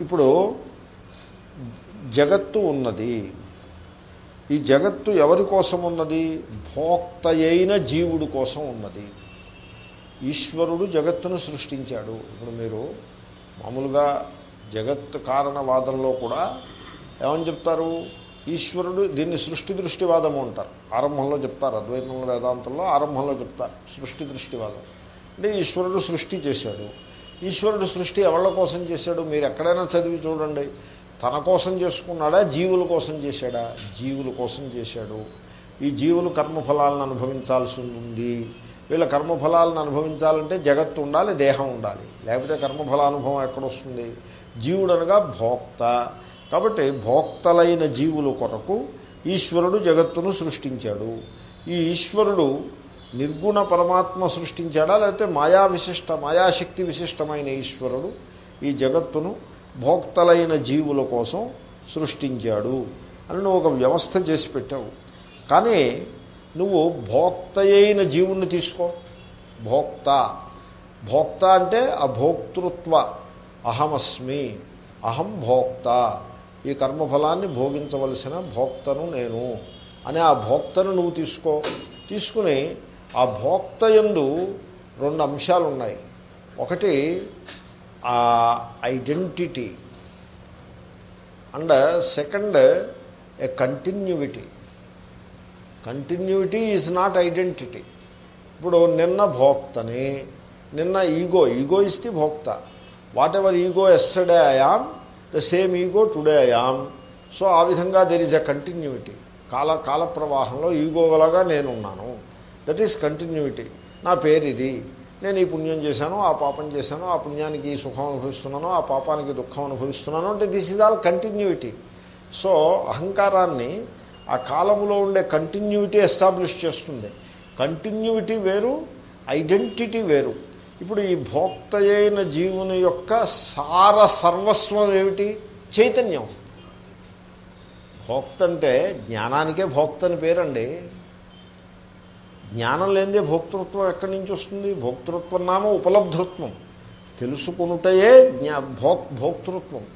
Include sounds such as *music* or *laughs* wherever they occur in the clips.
ఇప్పుడు జగత్తు ఉన్నది. ఈ జగత్తు ఎవరి కోసం ఉన్నది? భోక్త అయిన జీవుడు కోసం ఉన్నది. ఈశ్వరుడు జగత్తును సృష్టించాడు. ఇప్పుడు మీరు మామూలుగా జగత్ కారణవాదంలో కూడా ఏమని చెప్తారు? ఈశ్వరుడు దీన్ని సృష్టి దృష్టివాదము అంటారు. ఆరంభంలో చెప్తారు. అద్వైతంలో వేదాంతంలో ఆరంభంలో చెప్తారు. సృష్టి దృష్టివాదం. అంటే ఈశ్వరుడు సృష్టి చేశాడు. ఈశ్వరుడు సృష్టి ఎవళ్ళ కోసం చేశాడు? మీరు ఎక్కడైనా చదివి చూడండి. తన కోసం చేసుకున్నాడా? జీవుల కోసం చేశాడా? జీవుల కోసం చేశాడు. ఈ జీవులు కర్మఫలాలను అనుభవించాల్సి ఉంది. వీళ్ళ కర్మఫలాలను అనుభవించాలంటే జగత్తు ఉండాలి దేహం ఉండాలి. లేకపోతే కర్మఫలానుభవం ఎక్కడొస్తుంది? జీవుడు అనగా భోక్త. కాబట్టి భోక్తలైన జీవుల కొరకు ఈశ్వరుడు జగత్తును సృష్టించాడు. ఈ ఈశ్వరుడు నిర్గుణ పరమాత్మ సృష్టించాడా లేకపోతే మాయా విశిష్ట మాయాశక్తి విశిష్టమైన ఈశ్వరుడు ఈ జగత్తును భోక్తలైన జీవుల కోసం సృష్టించాడు అని నువ్వు ఒక వ్యవస్థ చేసి పెట్టావు. కానీ నువ్వు భోక్తయైన జీవుణ్ణి తీసుకో. భోక్త. భోక్త అంటే ఆ భోక్తృత్వ అహమస్మి. అహం భోక్త. ఈ కర్మఫలాన్ని భోగించవలసిన భోక్తను నేను. అనే ఆ భోక్తను నువ్వు తీసుకో. తీసుకుని ఆ భోక్త యందు రెండు అంశాలు ఉన్నాయి ఒకటి ఆ identity. And second a continuity. Continuity is not identity. ఇప్పుడు నిన్న భోక్తని నిన్న ఈగో ఈగో ఇస్ ది భోక్త. Whatever ego yesterday I'm the same ego today I'm so ఆ విధంగా దెర్ ఈజ్ ఎ కంటిన్యూటీ కాల కాల ప్రవాహంలో ఈగోలాగా నేనున్నాను. దట్ ఈస్ కంటిన్యూటీ నా పేరు ఇది నేను ఈ పుణ్యం చేశాను ఆ పాపం చేశాను ఆ పుణ్యానికి ఈ సుఖం అనుభవిస్తున్నాను ఆ పాపానికి దుఃఖం అనుభవిస్తున్నాను అంటే this is all continuity so అహంకారాన్ని ఆ కాలంలో ఉండే కంటిన్యూటీ ఎస్టాబ్లిష్ చేస్తుంది. కంటిన్యూటీ వేరు ఐడెంటిటీ వేరు. ఇప్పుడు ఈ భోక్త అయిన జీవుని యొక్క సార సర్వస్వం ఏమిటి? చైతన్యం. భోక్త అంటే జ్ఞానానికే భోక్త అని పేరండి. జ్ఞానం లేనిదే భోక్తృత్వం ఎక్కడి నుంచి వస్తుంది? భోక్తృత్వం నామ ఉపలబ్ధృత్వం. తెలుసుకునుటయే జ్ఞా భోక్ భోక్తృత్వం.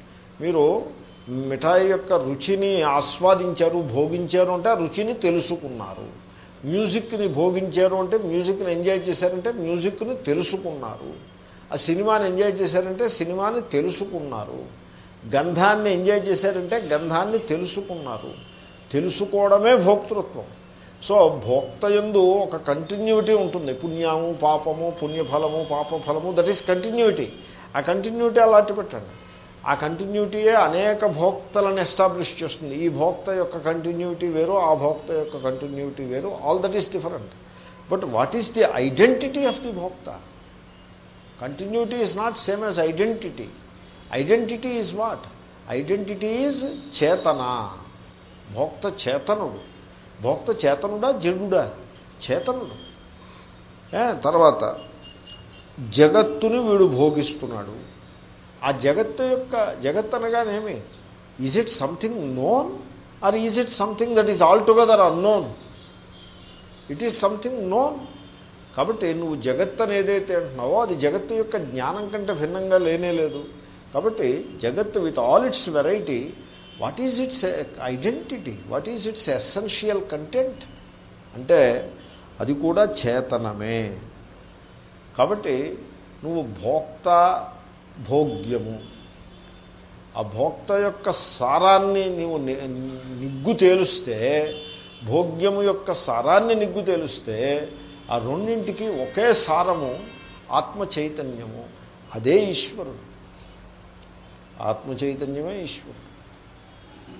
మీరు మిఠాయి యొక్క రుచిని ఆస్వాదించారు భోగించారు అంటే ఆ రుచిని తెలుసుకున్నారు. మ్యూజిక్ని భోగించారు అంటే మ్యూజిక్ని ఎంజాయ్ చేశారంటే మ్యూజిక్ని తెలుసుకున్నారు. ఆ సినిమాని ఎంజాయ్ చేశారంటే సినిమాని తెలుసుకున్నారు. గంధాన్ని ఎంజాయ్ చేశారంటే గంధాన్ని తెలుసుకున్నారు. తెలుసుకోవడమే భోక్తృత్వం. సో భోక్తయందు ఒక కంటిన్యూటీ ఉంటుంది. పుణ్యము పాపము పుణ్యఫలము పాపఫలము దట్ ఈస్ కంటిన్యూటీ ఆ కంటిన్యూటీ అలాంటి పెట్టండి. ఆ కంటిన్యూటీయే అనేక భోక్తలను ఎస్టాబ్లిష్ చేస్తుంది. ఈ భోక్త యొక్క కంటిన్యూటీ వేరు ఆ భోక్త యొక్క కంటిన్యూటీ వేరు. All that is different but what is the identity of the భోక్త? Continuity is not same as identity identity is what identity is చేతన భోక్త చేతనుడు. భోక్త చేతనుడా జడుడా చేతనుడు. తర్వాత జగత్తుని వీడు భోగిస్తున్నాడు. ఆ జగత్తు యొక్క జగత్ అనగానేమి? Is it something known or is it something that is all together unknown it is something known కాబట్టి నువ్వు జగత్ అని ఏదైతే అంటున్నావో అది జగత్తు యొక్క జ్ఞానం కంటే భిన్నంగా లేనే లేదు. కాబట్టి జగత్తు with all its variety what is its identity? What is its essential content? అంటే అది కూడా చేతనమే. కాబట్టి నువ్వు భోక్త భోగ్యము. ఆ భోక్త యొక్క సారాన్ని నీవు నిగ్గు తేలుస్తే భోగ్యము యొక్క సారాన్ని నిగ్గు తేలుస్తే ఆ రెండింటికి ఒకే సారము ఆత్మ చైతన్యము. అదే ఈశ్వరుడు. ఆత్మ చైతన్యమే ఈశ్వరుడు.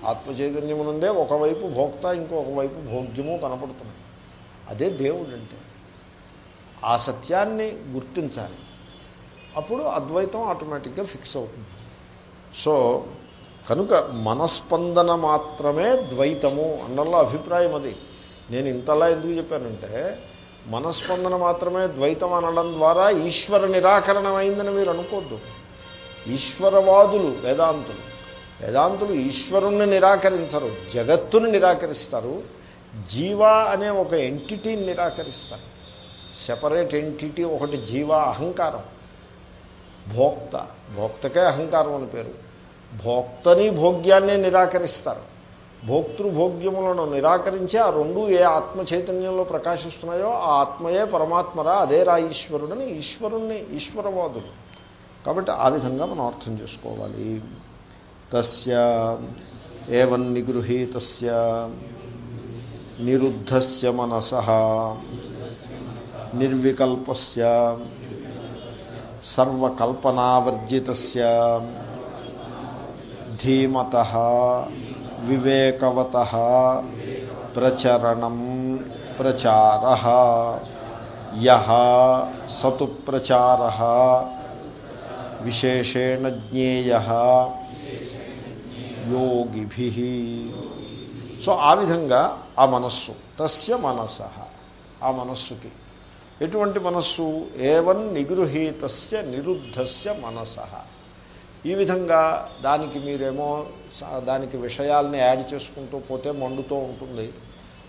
ఆత్మచైతన్యము నుండే ఒకవైపు భోక్త ఇంకొక వైపు భోగ్యము కనపడుతుంది. అదే దేవుడు అంటే ఆ సత్యాన్ని గుర్తించాలి. అప్పుడు అద్వైతం ఆటోమేటిక్గా ఫిక్స్ అవుతుంది. సో కనుక మనస్పందన మాత్రమే ద్వైతము అన్నల్లో అభిప్రాయం అది. నేను ఇంతలా ఎందుకు చెప్పానంటే మనస్పందన మాత్రమే ద్వైతం అనడం ద్వారా ఈశ్వర నిరాకరణమైందని మీరు అనుకోద్దు. ఈశ్వరవాదులు వేదాంతులు. వేదాంతులు ఈశ్వరుణ్ణి నిరాకరించరు జగత్తుని నిరాకరిస్తారు జీవ అనే ఒక ఎంటిటీని నిరాకరిస్తారు. సెపరేట్ ఎంటిటీ ఒకటి జీవ అహంకారం. భోక్త భోక్తకే అహంకారం అని పేరు. భోక్తని భోగ్యాన్ని నిరాకరిస్తారు. భోక్తృభోగ్యములను నిరాకరించి ఆ రెండు ఏ ఆత్మ చైతన్యంలో ప్రకాశిస్తున్నాయో ఆ ఆత్మయే పరమాత్మరా అదే రా ఈశ్వరుడని ఈశ్వరుణ్ణి ఈశ్వరవాదులు. కాబట్టి ఆ విధంగా మనం అర్థం చేసుకోవాలి. తస్య ఏవం నిగృహీతస్య నిరుద్ధస్య మనస నిర్వికల్పస్య సర్వకల్పనావర్జితస్య ధీమత వివేకవత ప్రచరణం ప్రచార యహ సతు ప్రచార విశేషేణ జ్ఞేయ యోగిభి సో ఆ విధంగా ఆ మనస్సు తస్య మనస ఆ మనస్సుకి. ఎటువంటి మనస్సు? ఏవన్ నిగృహీతస్య నిరుద్ధస్య మనస. ఈ విధంగా దానికి మీరేమో స- దానికి విషయాల్ని యాడ్ చేసుకుంటూ పోతే మండుతూ ఉంటుంది.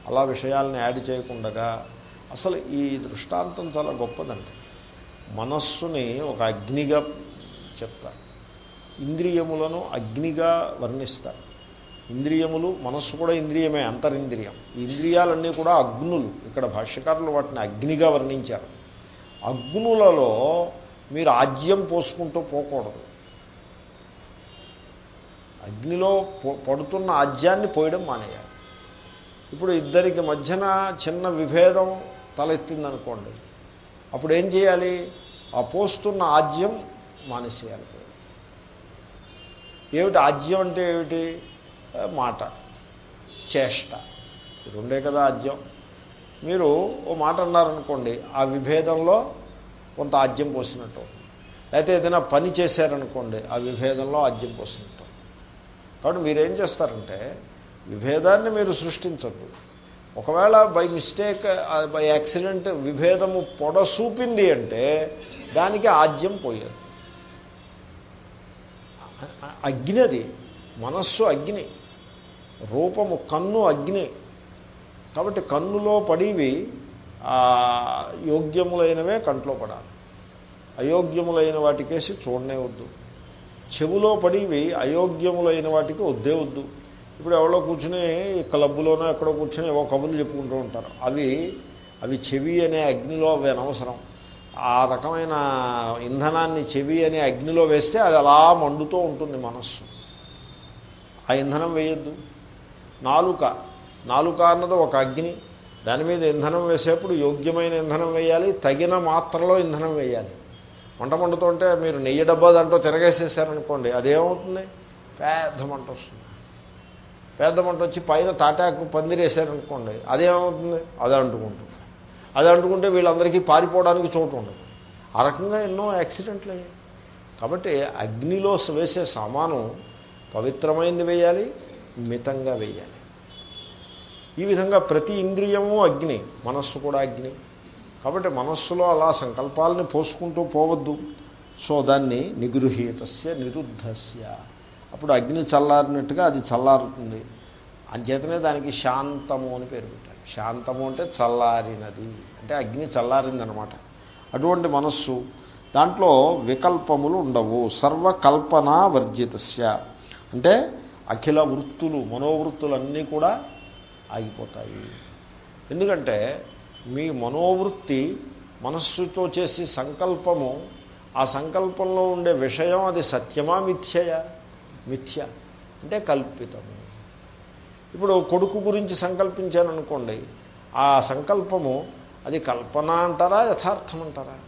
అలా విషయాల్ని యాడ్ చేయకుండా అసలు ఈ దృష్టాంతం చాలా గొప్పదండి. మనస్సుని ఒక అగ్నిగా చెప్తారు. ఇంద్రియములను అగ్నిగా వర్ణిస్తారు. ఇంద్రియములు మనస్సు కూడా ఇంద్రియమే అంతరింద్రియం. ఇంద్రియాలన్నీ కూడా అగ్నులు. ఇక్కడ భాష్యకారులు వాటిని అగ్నిగా వర్ణించారు. అగ్నులలో మీరు ఆజ్యం పోసుకుంటూ పోకూడదు. అగ్నిలో పడుతున్న ఆజ్యాన్ని పోయడం మానేయాలి. ఇప్పుడు ఇద్దరికి మధ్యన చిన్న విభేదం తలెత్తిందనుకోండి. అప్పుడు ఏం చేయాలి? ఆ పోస్తున్న ఆజ్యం మానేసేయాలి. ఏమిటి ఆజ్యం అంటే ఏమిటి? మాట. చేష్ట. రెండే కదా ఆజ్యం. మీరు ఓ మాట అన్నారనుకోండి ఆ విభేదంలో కొంత ఆజ్యం పోసినట్టు. లేకపోతే ఏదైనా పని చేశారనుకోండి ఆ విభేదంలో ఆజ్యం పోసినట్టు. కాబట్టి మీరేం చేస్తారంటే విభేదాన్ని మీరు సృష్టించద్దు. ఒకవేళ బై మిస్టేక్ బై యాక్సిడెంట్ విభేదము పొడసూపింది అంటే దానికి ఆజ్యం పోయేది అగ్ని అది మనస్సు అగ్ని రూపము కన్ను అగ్ని. కాబట్టి కన్నులో పడివి యోగ్యములైనవే కంట్లో పడాలి. అయోగ్యములైన వాటికేసి చూడనే వద్దు. చెవులో పడివి అయోగ్యములైన వాటికి వద్దే వద్దు. ఇప్పుడు ఎవరో కూర్చుని క్లబ్లోనో ఎక్కడో కూర్చుని ఏవో కబుర్లు చెప్పుకుంటూ ఉంటారు. అవి అవి చెవి అనే అగ్నిలో అవి అనవసరం. ఆ రకమైన ఇంధనాన్ని చెవి అనే అగ్నిలో వేస్తే అది అలా మండుతూ ఉంటుంది మనస్సు. ఆ ఇంధనం వేయొద్దు. నాలుక. నాలుక అన్నది ఒక అగ్ని. దాని మీద ఇంధనం వేసేప్పుడు యోగ్యమైన ఇంధనం వేయాలి తగిన మాత్రలో ఇంధనం వేయాలి. మంట వండుతుంటే మీరు నెయ్యి డబ్బా దాంట్లో తిరగేసేసారనుకోండి అదేమవుతుంది? పెద్ద మంట వస్తుంది. పెద్ద మంట వచ్చి పైన తాటాకు పందిరేసారనుకోండి అదేమవుతుంది? అది అంటుకుంటుంది అది అంటుకుంటే వీళ్ళందరికీ పారిపోవడానికి చోటు ఉండదు. ఆ రకంగా ఎన్నో యాక్సిడెంట్లు అయ్యాయి. కాబట్టి అగ్నిలో వేసే సామాను పవిత్రమైంది వేయాలి మితంగా వేయాలి. ఈ విధంగా ప్రతి ఇంద్రియము అగ్ని మనస్సు కూడా అగ్ని. కాబట్టి మనస్సులో అలా సంకల్పాలని పోసుకుంటూ పోవద్దు. సో దాన్ని నిగృహీతస్య నిరుద్ధస్య. అప్పుడు అగ్ని చల్లారినట్టుగా అది చల్లారుతుంది. అంచేతనే దానికి శాంతము అని పేరు పెట్టారు. శాంతము అంటే చల్లారినది. అంటే అగ్ని చల్లారిందనమాట. అటువంటి మనస్సు దాంట్లో వికల్పములు ఉండవు. సర్వకల్పనా వర్జితస్య. అంటే అఖిల వృత్తులు మనోవృత్తులన్నీ కూడా ఆగిపోతాయి. ఎందుకంటే మీ మనోవృత్తి మనస్సుతో చేసే సంకల్పము ఆ సంకల్పంలో ఉండే విషయం అది సత్యమా మిథ్యయా? మిథ్య. అంటే కల్పితము. ఇప్పుడు కొడుకు గురించి సంకల్పించాను అనుకోండి ఆ సంకల్పము అది కల్పన అంటారా యథార్థం అంటారా?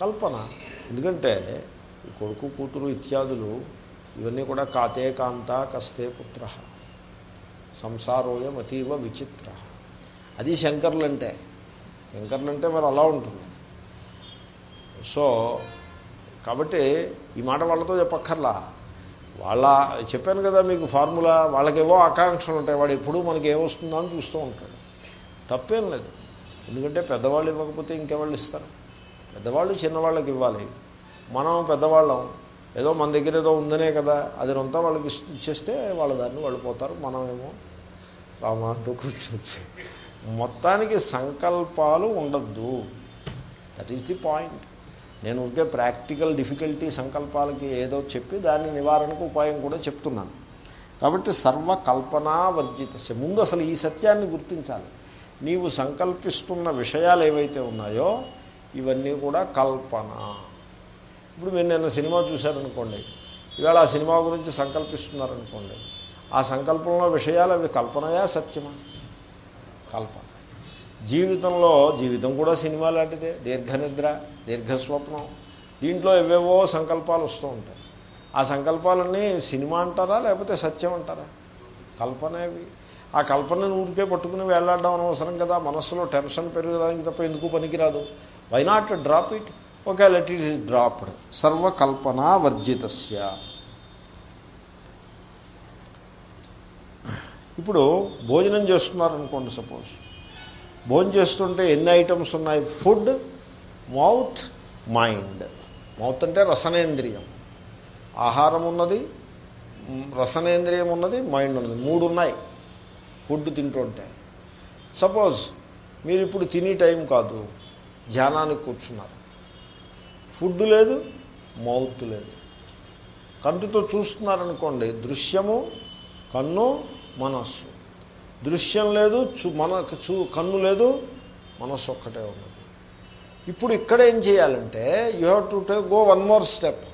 కల్పన. ఎందుకంటే ఈ కొడుకు కూతురు ఇత్యాదులు ఇవన్నీ కూడా కాతే కాంత కస్తే పుత్ర. సంసారోయం అతీవ విచిత్ర. అది శంకర్లంటే. శంకర్లంటే మరి అలా ఉంటుంది. సో కాబట్టి ఈ మాట వాళ్ళతో చెప్పక్కర్లా. వాళ్ళ చెప్పాను కదా మీకు ఫార్ములా వాళ్ళకేవో ఆకాంక్షలు ఉంటాయి. వాడు ఎప్పుడూ మనకి ఏమొస్తుందో అని చూస్తూ ఉంటాడు. తప్పేం లేదు. ఎందుకంటే పెద్దవాళ్ళు ఇవ్వకపోతే ఇంకెవాళ్ళు ఇస్తారు? పెద్దవాళ్ళు చిన్నవాళ్ళకి ఇవ్వాలి. మనం పెద్దవాళ్ళం. ఏదో మన దగ్గర ఏదో ఉందనే కదా. అది అంతా వాళ్ళకి ఇచ్చేస్తే వాళ్ళ దాన్ని వాళ్ళు పోతారు. మనమేమో రామ అంటూ కూర్చోవచ్చు మొత్తానికి సంకల్పాలు ఉండద్దు. దట్ ఈస్ ది పాయింట్ నేను ఉంటే ప్రాక్టికల్ డిఫికల్టీ సంకల్పాలకి ఏదో చెప్పి దాని నివారణకు ఉపాయం కూడా చెప్తున్నాను. కాబట్టి సర్వకల్పనా వర్జిత ముందు అసలు ఈ సత్యాన్ని గుర్తించాలి. నీవు సంకల్పిస్తున్న విషయాలు ఏవైతే ఉన్నాయో ఇవన్నీ కూడా కల్పన. ఇప్పుడు మీరు నిన్న సినిమా చూశారనుకోండి. ఇవాళ ఆ సినిమా గురించి సంకల్పిస్తున్నారనుకోండి. ఆ సంకల్పంలో విషయాలు అవి కల్పనయా సత్యమా? కల్పన. జీవితంలో జీవితం కూడా సినిమా లాంటిదే. దీర్ఘనిద్ర దీర్ఘస్వప్నం. దీంట్లో ఎవేవో సంకల్పాలు వస్తూ ఉంటాయి. ఆ సంకల్పాలన్నీ సినిమా అంటారా లేకపోతే సత్యం అంటారా? కల్పనేవి ఆ కల్పనను ఊరికే పట్టుకుని వెళ్ళాడడం అనవసరం కదా. మనస్సులో టెన్షన్ పెరగడానికి తప్ప ఎందుకు పనికిరాదు? Why not drop it okay let it is dropped సర్వకల్పనా వర్జితస్య. ఇప్పుడు భోజనం చేస్తున్నారనుకోండి సపోజ్ భోజనం చేస్తుంటే ఎన్ని ఐటమ్స్ ఉన్నాయి? Food mouth mind. మౌత్ అంటే రసనేంద్రియం. ఆహారం ఉన్నది రసనేంద్రియం ఉన్నది మైండ్ ఉన్నది. మూడు ఉన్నాయి. ఫుడ్ తింటుంటే. సపోజ్ మీరు ఇప్పుడు తినే టైం కాదు ధ్యానానికి కూర్చున్నారు. ఫుడ్ లేదు మౌత్ లేదు. కంటితో చూస్తున్నారనుకోండి దృశ్యము కన్ను మనస్సు. దృశ్యం లేదు చూ మన చూ కన్ను లేదు మనస్సు ఒక్కటే ఉన్నది. ఇప్పుడు ఇక్కడ ఏం చేయాలంటే you have to take go one more step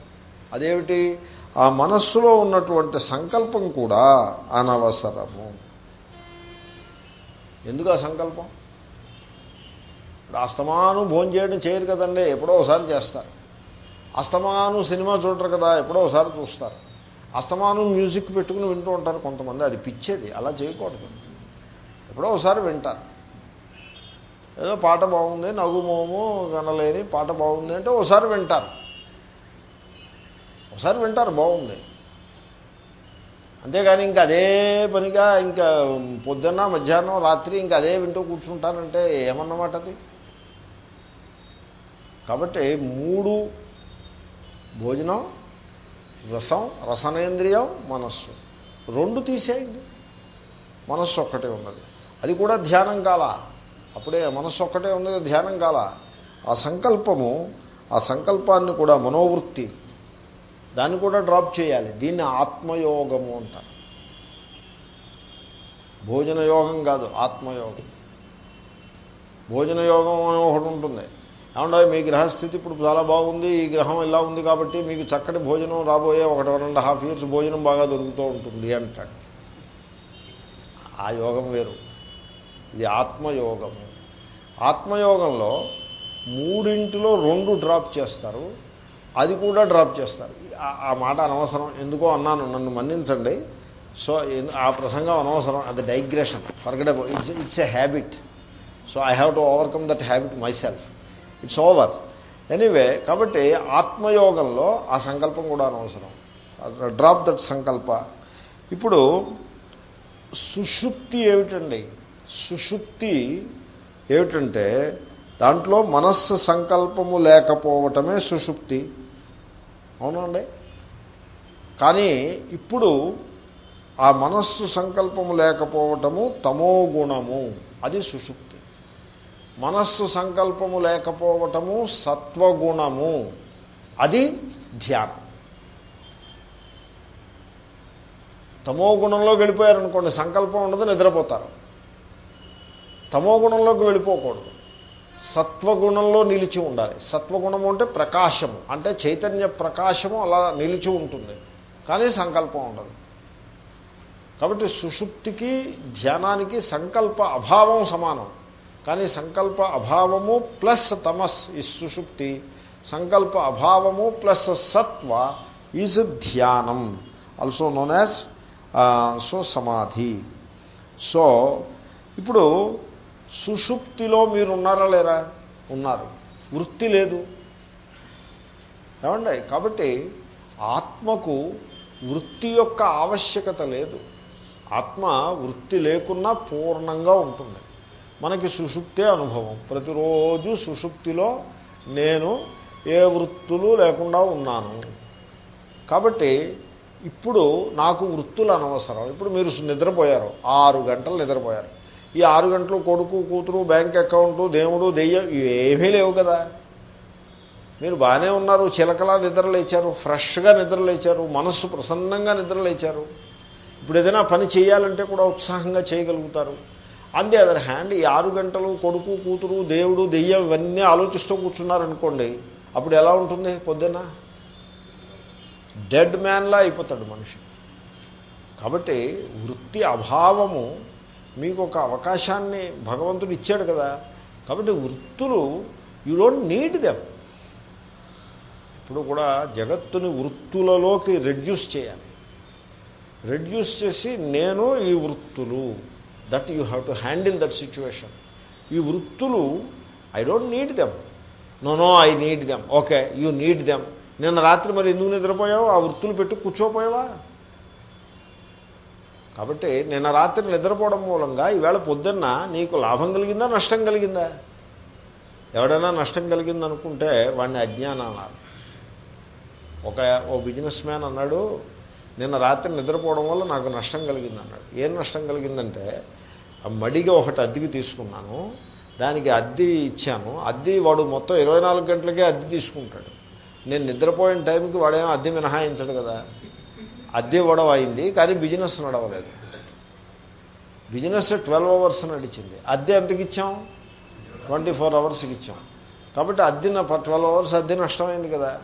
అదేమిటి? ఆ మనస్సులో ఉన్నటువంటి సంకల్పం కూడా అనవసరము. ఎందుకు ఆ సంకల్పం? ఇప్పుడు అస్తమాను భోజనం చేయడం చేయరు కదండి ఎప్పుడో ఒకసారి చేస్తారు. అస్తమాను సినిమా చూడరు కదా ఎప్పుడో ఒకసారి చూస్తారు. అస్తమాను మ్యూజిక్ పెట్టుకుని వింటూ ఉంటారు కొంతమంది అది పిచ్చేది అలా చేయకూడదు. ఎప్పుడో ఒకసారి వింటారు ఏదో పాట బాగుంది నగుమోము కనలేని పాట బాగుంది అంటే ఒకసారి వింటారు. ఒకసారి వింటారు బాగుంది. అంతేగాని ఇంకా అదే పనిగా ఇంకా పొద్దున్న మధ్యాహ్నం రాత్రి ఇంకా అదే వింటూ కూర్చుంటారంటే ఏమన్నమాట అది? కాబట్టి మూడు భోజనం రసం రసనేంద్రియం మనస్సు. రెండు తీసేయండి. మనస్సు ఒక్కటే ఉన్నది. అది కూడా ధ్యానం కాల. అప్పుడే మనస్సు ఒక్కటే ఉన్నది ధ్యానం కాల. ఆ సంకల్పము ఆ సంకల్పాన్ని కూడా మనోవృత్తి. దాన్ని కూడా డ్రాప్ చేయాలి. దీన్ని ఆత్మయోగము అంటారు. భోజన యోగం కాదు ఆత్మయోగం. భోజన యోగం అని ఒకటి ఉంటుంది. ఏమంటే మీ గ్రహస్థితి ఇప్పుడు చాలా బాగుంది ఈ గ్రహం ఇలా ఉంది కాబట్టి మీకు చక్కటి భోజనం రాబోయే ఒకటి వన్ అండ్ హాఫ్ ఇయర్స్ భోజనం బాగా దొరుకుతూ ఉంటుంది అంటాడు. ఆ యోగం వేరు. ఇది ఆత్మయోగము ఆత్మయోగంలో మూడింటిలో రెండు డ్రాప్ చేస్తారు అది కూడా డ్రాప్ చేస్తారు. ఆ మాట అనవసరం. ఎందుకో అన్నాను నన్ను మన్నించండి. సో ఆ ప్రసంగం అనవసరం. అది digression. Forgettable it's it's a habit. So I have to overcome that habit myself it's over. Anyway కాబట్టి ఆత్మయోగంలో ఆ సంకల్పం కూడా అనవసరం. డ్రాప్ దట్ సంకల్ప. ఇప్పుడు సుషుప్తి ఏమిటండి? సుషుప్తి ఏమిటంటే దాంట్లో మనస్సు సంకల్పము లేకపోవటమే సుషుప్తి. అవునండి? కానీ ఇప్పుడు ఆ మనస్సు సంకల్పము లేకపోవటము తమో గుణము అది సుషుప్తి. మనస్సు సంకల్పము లేకపోవటము సత్వగుణము అది ధ్యానం. తమో గుణంలో వెళ్ళిపోయారనుకోండి సంకల్పం ఉండదు నిద్రపోతారు. తమో గుణంలోకి వెళ్ళిపోకూడదు. సత్వగుణంలో నిలిచి ఉండాలి. సత్వగుణము అంటే ప్రకాశము. అంటే చైతన్య ప్రకాశము అలా నిలిచి ఉంటుంది. కానీ సంకల్పం ఉండదు. కాబట్టి సుషుప్తికి ధ్యానానికి సంకల్ప అభావం సమానం. కానీ సంకల్ప అభావము ప్లస్ తమస్ ఈ సుషుప్తి. సంకల్ప అభావము ప్లస్ సత్వ ఈజ్ ధ్యానం. ఆల్సో నోన్ యాజ్ సో సమాధి సో ఇప్పుడు సుషుప్తిలో మీరు ఉన్నారా లేరా? ఉన్నారు. వృత్తి లేదు. ఏమండి? కాబట్టి ఆత్మకు వృత్తి యొక్క ఆవశ్యకత లేదు. ఆత్మ వృత్తి లేకున్నా పూర్ణంగా ఉంటుంది. మనకి సుషుప్తే అనుభవం. ప్రతిరోజు సుషుప్తిలో నేను ఏ వృత్తులు లేకుండా ఉన్నాను. కాబట్టి ఇప్పుడు నాకు వృత్తులు అనవసరం. ఇప్పుడు మీరు నిద్రపోయారు. ఆరు గంటలు నిద్రపోయారు. ఈ ఆరు గంటలు కొడుకు కూతురు బ్యాంక్ అకౌంటు దేవుడు దెయ్యం ఏమీ లేవు కదా. మీరు బాగానే ఉన్నారు చిలకలా నిద్రలేచారు ఫ్రెష్గా నిద్రలేచారు మనస్సు ప్రసన్నంగా నిద్రలేచారు. ఇప్పుడు ఏదైనా పని చేయాలంటే కూడా ఉత్సాహంగా చేయగలుగుతారు. ఆన్ ది అదర్ హ్యాండ్ ఈ ఆరు గంటలు కొడుకు కూతురు దేవుడు దెయ్యం ఇవన్నీ ఆలోచిస్తూ కూర్చున్నారనుకోండి అప్పుడు ఎలా ఉంటుంది పొద్దున డెడ్ మ్యాన్లా అయిపోతాడు మనిషి. కాబట్టి వృత్తి అభావము మీకు ఒక అవకాశాన్ని భగవంతుడు ఇచ్చాడు కదా కాబట్టి వృత్తులు యూ డోంట్ నీడ్ దెమ్ ఇప్పుడు కూడా జగత్తుని వృత్తులలోకి రెడ్యూస్ చేయాలి. రెడ్యూస్ చేసి నేను ఈ వృత్తులు that you have to handle that situation ఈ వృత్తులు I don't need them no no I need them okay you need them నిన్న రాత్రి మరి ఎందుకు నిద్రపోయావు? ఆ వృత్తులు పెట్టి కూర్చోపోయావా? కాబట్టి నిన్న రాత్రి నిద్రపోవడం మూలంగా ఈవేళ పొద్దున్న నీకు లాభం కలిగిందా నష్టం కలిగిందా? ఎవడైనా నష్టం కలిగిందనుకుంటే వాడిని అజ్ఞానం అన్నారు. ఒక ఓ బిజినెస్ మ్యాన్ అన్నాడు నిన్న రాత్రి నిద్రపోవడం వల్ల నాకు నష్టం కలిగింది అన్నాడు. ఏం నష్టం కలిగిందంటే ఆ మడిగా ఒకటి అద్దెకి తీసుకున్నాను దానికి అద్దె ఇచ్చాను. అద్దె వాడు మొత్తం ఇరవై నాలుగు గంటలకే అద్దె తీసుకుంటాడు. నేను నిద్రపోయిన టైంకి వాడేమో అద్దె మినహాయించడు కదా. అద్దె ఇవ్వడం అయింది కానీ బిజినెస్ నడవలేదు. బిజినెస్ ట్వెల్వ్ అవర్స్ నడిచింది. అద్దె ఎంతకి ఇచ్చాం? ట్వంటీ ఫోర్ అవర్స్కి ఇచ్చాం. కాబట్టి అద్దె ట్వెల్వ్ అవర్స్ అద్దె నష్టమైంది కదా.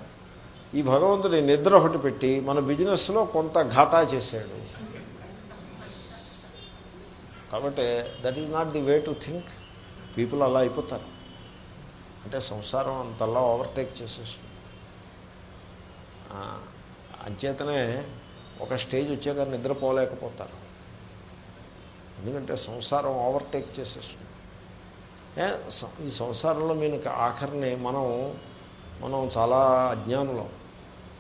ఈ భగవంతుడి నిద్ర ఒకటి పెట్టి మన బిజినెస్లో కొంత ఘాటా చేశాడు. కాబట్టి that is not the way to think people అలా అయిపోతారు. అంటే సంసారం అంతలా ఓవర్టేక్ చేసేస్తుంది. అంచేతనే ఒక స్టేజ్ వచ్చాక నిద్రపోలేకపోతారు. ఎందుకంటే సంసారం ఓవర్టేక్ చేసేస్తుంది. ఏ, ఈ సంసారంలో మీకు ఆఖరిని మనం మనం చాలా అజ్ఞానులం.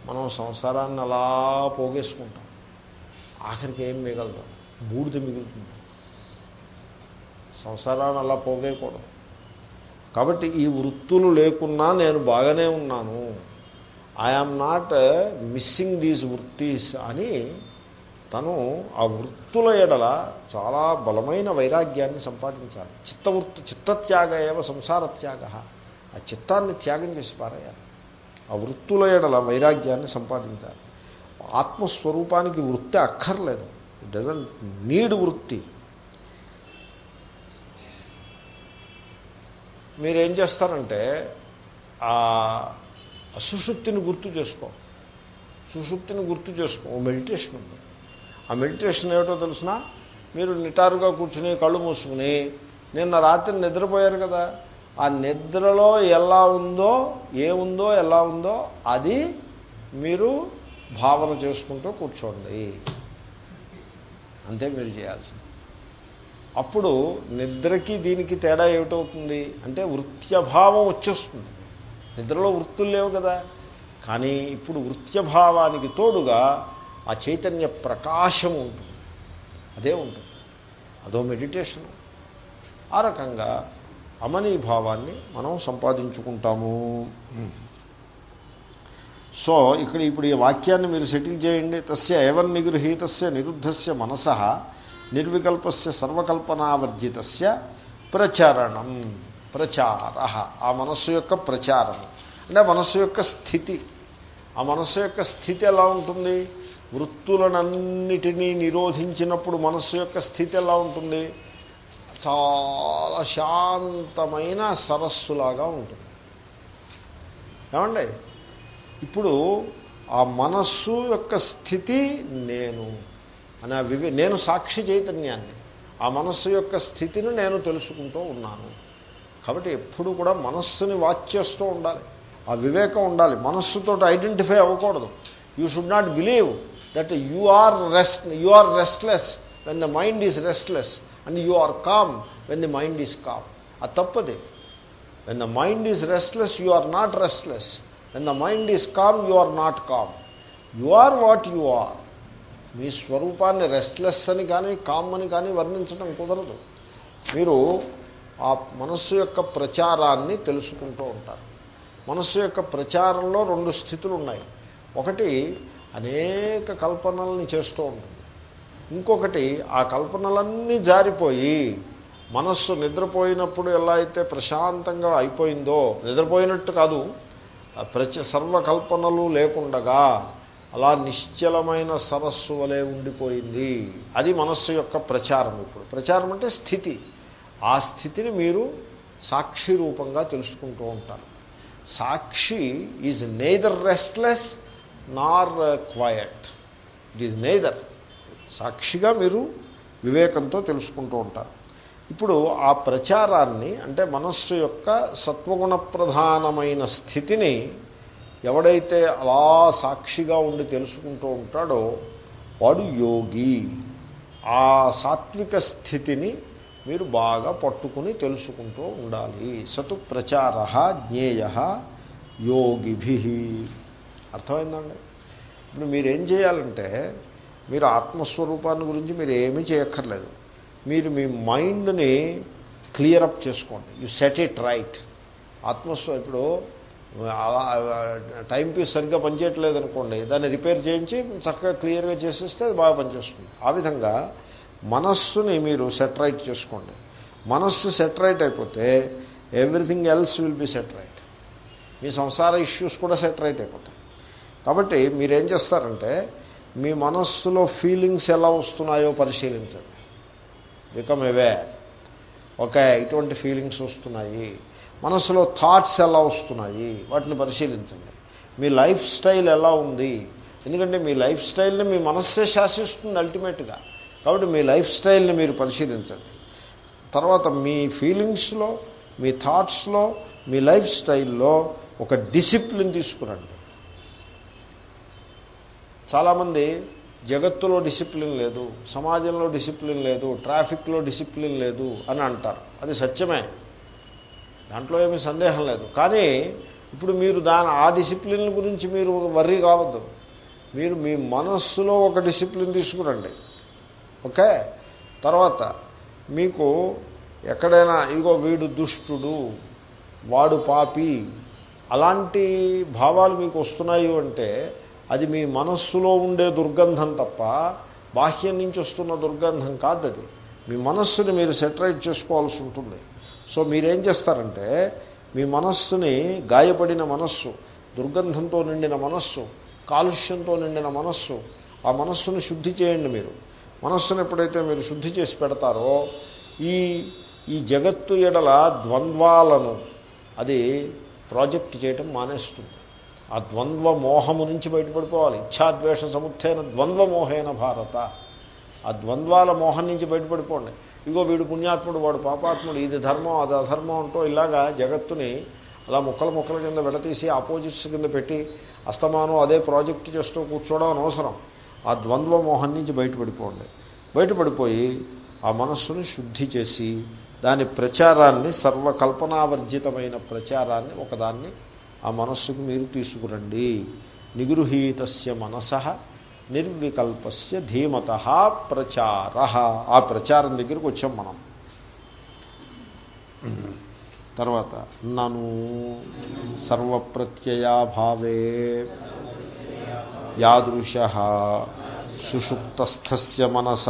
మనం సంసారాన్ని అలా పోగేసుకుంటాం. ఆఖరికి ఏం మిగలదు. బూడిద మిగులుతుంది. సంసారాన్ని అలా పోగేయకూడదు. కాబట్టి ఈ వృత్తులు లేకున్నా నేను బాగానే ఉన్నాను. I am not missing these వృత్తిస్ అని తను ఆ వృత్తుల ఎడల చాలా బలమైన వైరాగ్యాన్ని సంపాదించాలి. చిత్తవృత్తి చిత్తత్యాగ ఏవ సంసార త్యాగ. ఆ చిత్తాన్ని త్యాగం చేసి పారేయాలి. ఆ వృత్తుల ఎడల వైరాగ్యాన్ని సంపాదించాలి. ఆత్మస్వరూపానికి వృత్తి అక్కర్లేదు. ఇట్ డజంట్ నీడ్ వృత్తి. మీరేం చేస్తారంటే సుషుప్తిని గుర్తు చేసుకో. సుషుప్తిని గుర్తు చేసుకో. మెడిటేషన్ ఉంది. ఆ మెడిటేషన్ ఏమిటో తెలిసినా? మీరు నిటారుగా కూర్చుని కళ్ళు మూసుకుని నిన్న రాత్రి నిద్రపోయారు కదా ఆ నిద్రలో ఎలా ఉందో ఏముందో ఎలా ఉందో అది మీరు భావన చేసుకుంటూ కూర్చోండి. అంతే మీరు చేయాల్సింది. అప్పుడు నిద్రకి దీనికి తేడా ఏమిటవుతుంది? అంటే వృత్యభావం వచ్చేస్తుంది. నిద్రలో వృత్తులు లేవు కదా. కానీ ఇప్పుడు వృత్యభావానికి తోడుగా ఆ చైతన్య ప్రకాశం ఉంటుంది. అదే ఉంటుంది. అదో మెడిటేషన్. ఆ రకంగా అమనీ భావాన్ని మనం సంపాదించుకుంటాము. సో ఇక్కడ ఇప్పుడు ఈ వాక్యాన్ని మీరు సెటిల్ చేయండి. తస్య ఏవర్ నిగృహీతస్య నిరుద్ధస్య మనస నిర్వికల్పస్య సర్వకల్పనావర్జితస్య ప్రచరణం. ప్రచార. ఆ మనస్సు యొక్క ప్రచారం. అంటే మనస్సు యొక్క స్థితి. ఆ మనస్సు యొక్క స్థితి ఎలా ఉంటుంది? వృత్తులనన్నిటినీ నిరోధించినప్పుడు మనస్సు యొక్క స్థితి ఎలా ఉంటుంది? చాలా శాంతమైన సరస్సులాగా ఉంటుంది. ఏమండి? ఇప్పుడు ఆ మనస్సు యొక్క స్థితి నేను అని వివి వివే నేను సాక్షి చైతన్యాన్ని ఆ మనస్సు యొక్క స్థితిని నేను తెలుసుకుంటూ ఉన్నాను. కాబట్టి ఎప్పుడు కూడా మనస్సుని వాచ్ చేస్తూ ఉండాలి. ఆ వివేకం ఉండాలి. మనస్సుతో ఐడెంటిఫై అవ్వకూడదు. You should not believe that you are rest you are restless when the mind is restless and you are calm when the mind is calm అది తప్పది. When the mind is restless you are not restless when the mind is calm you are not calm you are what you are మీ స్వరూపాన్ని restless అని కానీ com అని కానీ వర్ణించడం కుదరదు. మీరు ఆ మనస్సు యొక్క ప్రచారాన్ని తెలుసుకుంటూ ఉంటారు. మనస్సు యొక్క ప్రచారంలో రెండు స్థితులు ఉన్నాయి ఒకటి అనేక కల్పనల్ని చేస్తూ ఉంటుంది. ఇంకొకటి ఆ కల్పనలన్నీ జారిపోయి మనస్సు నిద్రపోయినప్పుడు ఎలా అయితే ప్రశాంతంగా అయిపోయిందో నిద్రపోయినట్టు కాదు ప్రచ సర్వకల్పనలు లేకుండగా అలా నిశ్చలమైన సరస్సు వలె ఉండిపోయింది. అది మనస్సు యొక్క ప్రచారం ఇప్పుడు. ప్రచారం అంటే స్థితి. ఆ స్థితిని మీరు సాక్షి రూపంగా తెలుసుకుంటూ ఉంటారు. సాక్షి is neither restless nor quiet it is neither సాక్షిగా మీరు వివేకంతో తెలుసుకుంటూ ఉంటారు. ఇప్పుడు ఆ ప్రచారాన్ని అంటే మనస్సు యొక్క సత్వగుణ ప్రధానమైన స్థితిని ఎవడైతే అలా సాక్షిగా ఉండి తెలుసుకుంటూ ఉంటాడో వాడు యోగి. ఆ సాత్విక స్థితిని మీరు బాగా పట్టుకుని తెలుసుకుంటూ ఉండాలి. సతు ప్రచార జ్ఞేయ యోగిభి. అర్థమైందండి? ఇప్పుడు మీరేం చేయాలంటే మీరు ఆత్మస్వరూపాన్ని గురించి మీరు ఏమీ చేయక్కర్లేదు. మీరు మీ మైండ్ని క్లియరప్ చేసుకోండి. You set it right. ఆత్మస్వ ఇప్పుడు అలా టైం పీస్ సరిగ్గా పనిచేయట్లేదు అనుకోండి దాన్ని రిపేర్ చేయించి చక్కగా క్లియర్గా చేసేస్తే అది బాగా పనిచేస్తుంది. ఆ విధంగా మనస్సుని మీరు సెటరైట్ చేసుకోండి. మనస్సు సెటరైట్ అయిపోతే everything else will be set right మీ సంసార ఇష్యూస్ కూడా సెటరైట్ అయిపోతాయి. కాబట్టి మీరేం చేస్తారంటే మీ మనస్సులో ఫీలింగ్స్ ఎలా వస్తున్నాయో పరిశీలించండి. బికమ్ అవేర్ ఓకే ఇటువంటి ఫీలింగ్స్ వస్తున్నాయి. మనసులో థాట్స్ ఎలా వస్తున్నాయి? వాటిని పరిశీలించండి. మీ లైఫ్ స్టైల్ ఎలా ఉంది? ఎందుకంటే మీ లైఫ్ స్టైల్ని మీ మనస్సే శాసిస్తుంది అల్టిమేట్గా కాబట్టి మీ లైఫ్ స్టైల్ని మీరు పరిశీలించండి. తర్వాత మీ ఫీలింగ్స్లో మీ థాట్స్లో మీ లైఫ్ స్టైల్లో ఒక డిసిప్లిన్ తీసుకురండి. చాలామంది జగత్తులో డిసిప్లిన్ లేదు సమాజంలో డిసిప్లిన్ లేదు ట్రాఫిక్లో డిసిప్లిన్ లేదు అని అంటారు. అది సత్యమే. దాంట్లో ఏమీ సందేహం లేదు. కానీ ఇప్పుడు మీరు దాని ఆ డిసిప్లిన్ గురించి మీరు వర్రీ కావద్దు. మీరు మీ మనస్సులో ఒక డిసిప్లిన్ తీసుకురండి. ఓకే? తర్వాత మీకు ఎక్కడైనా ఇగో వీడు దుష్టుడు వాడు పాపి అలాంటి భావాలు మీకు వస్తున్నాయి అంటే అది మీ మనస్సులో ఉండే దుర్గంధం తప్ప బాహ్యం నుంచి వస్తున్న దుర్గంధం కాదు అది. మీ మనస్సుని మీరు సెటరైట్ చేసుకోవాల్సి ఉంటుంది. సో మీరేం చేస్తారంటే మీ మనస్సుని గాయపడిన మనస్సు దుర్గంధంతో నిండిన మనస్సు కాలుష్యంతో నిండిన మనస్సు ఆ మనస్సును శుద్ధి చేయండి మీరు. మనస్సును ఎప్పుడైతే మీరు శుద్ధి చేసి పెడతారో ఈ ఈ జగత్తు ఎడల ద్వంద్వాలను అది ప్రాజెక్ట్ చేయటం మానేస్తుంది. ఆ ద్వంద్వ మోహము నుంచి బయటపడిపోవాలి. ఇచ్ఛాద్వేష సముత్న ద్వంద్వ మోహేన భారత. ఆ ద్వంద్వాల మోహం నుంచి బయటపడిపోండి. ఇగో వీడు పుణ్యాత్ముడు వాడు పాపాత్ముడు ఇది ధర్మం అది అధర్మం అంటూ ఇలాగా జగత్తుని అలా ముక్కల ముక్కల కింద విడతీసి ఆపోజిట్స్ కింద పెట్టి అస్తమానం అదే ప్రాజెక్ట్ చేస్తూ కూర్చోవడం అనవసరం. ఆ ద్వంద్వ మోహం నుంచి బయటపడిపోండి. బయటపడిపోయి ఆ మనస్సును శుద్ధి చేసి దాని ప్రచారాన్ని సర్వకల్పనావర్జితమైన ప్రచారాన్ని ఒకదాన్ని ఆ మనస్సుకు మీరు తీసుకురండి. నిగృహీతస్య మనస నిర్వికల్పస్య ధీమత ప్రచార. ఆ ప్రచారం దగ్గరికి వచ్చాం మనం. తర్వాత నను సర్వప్రత్యయాభావే యాదృశ సుషుప్తస్థస్య మనస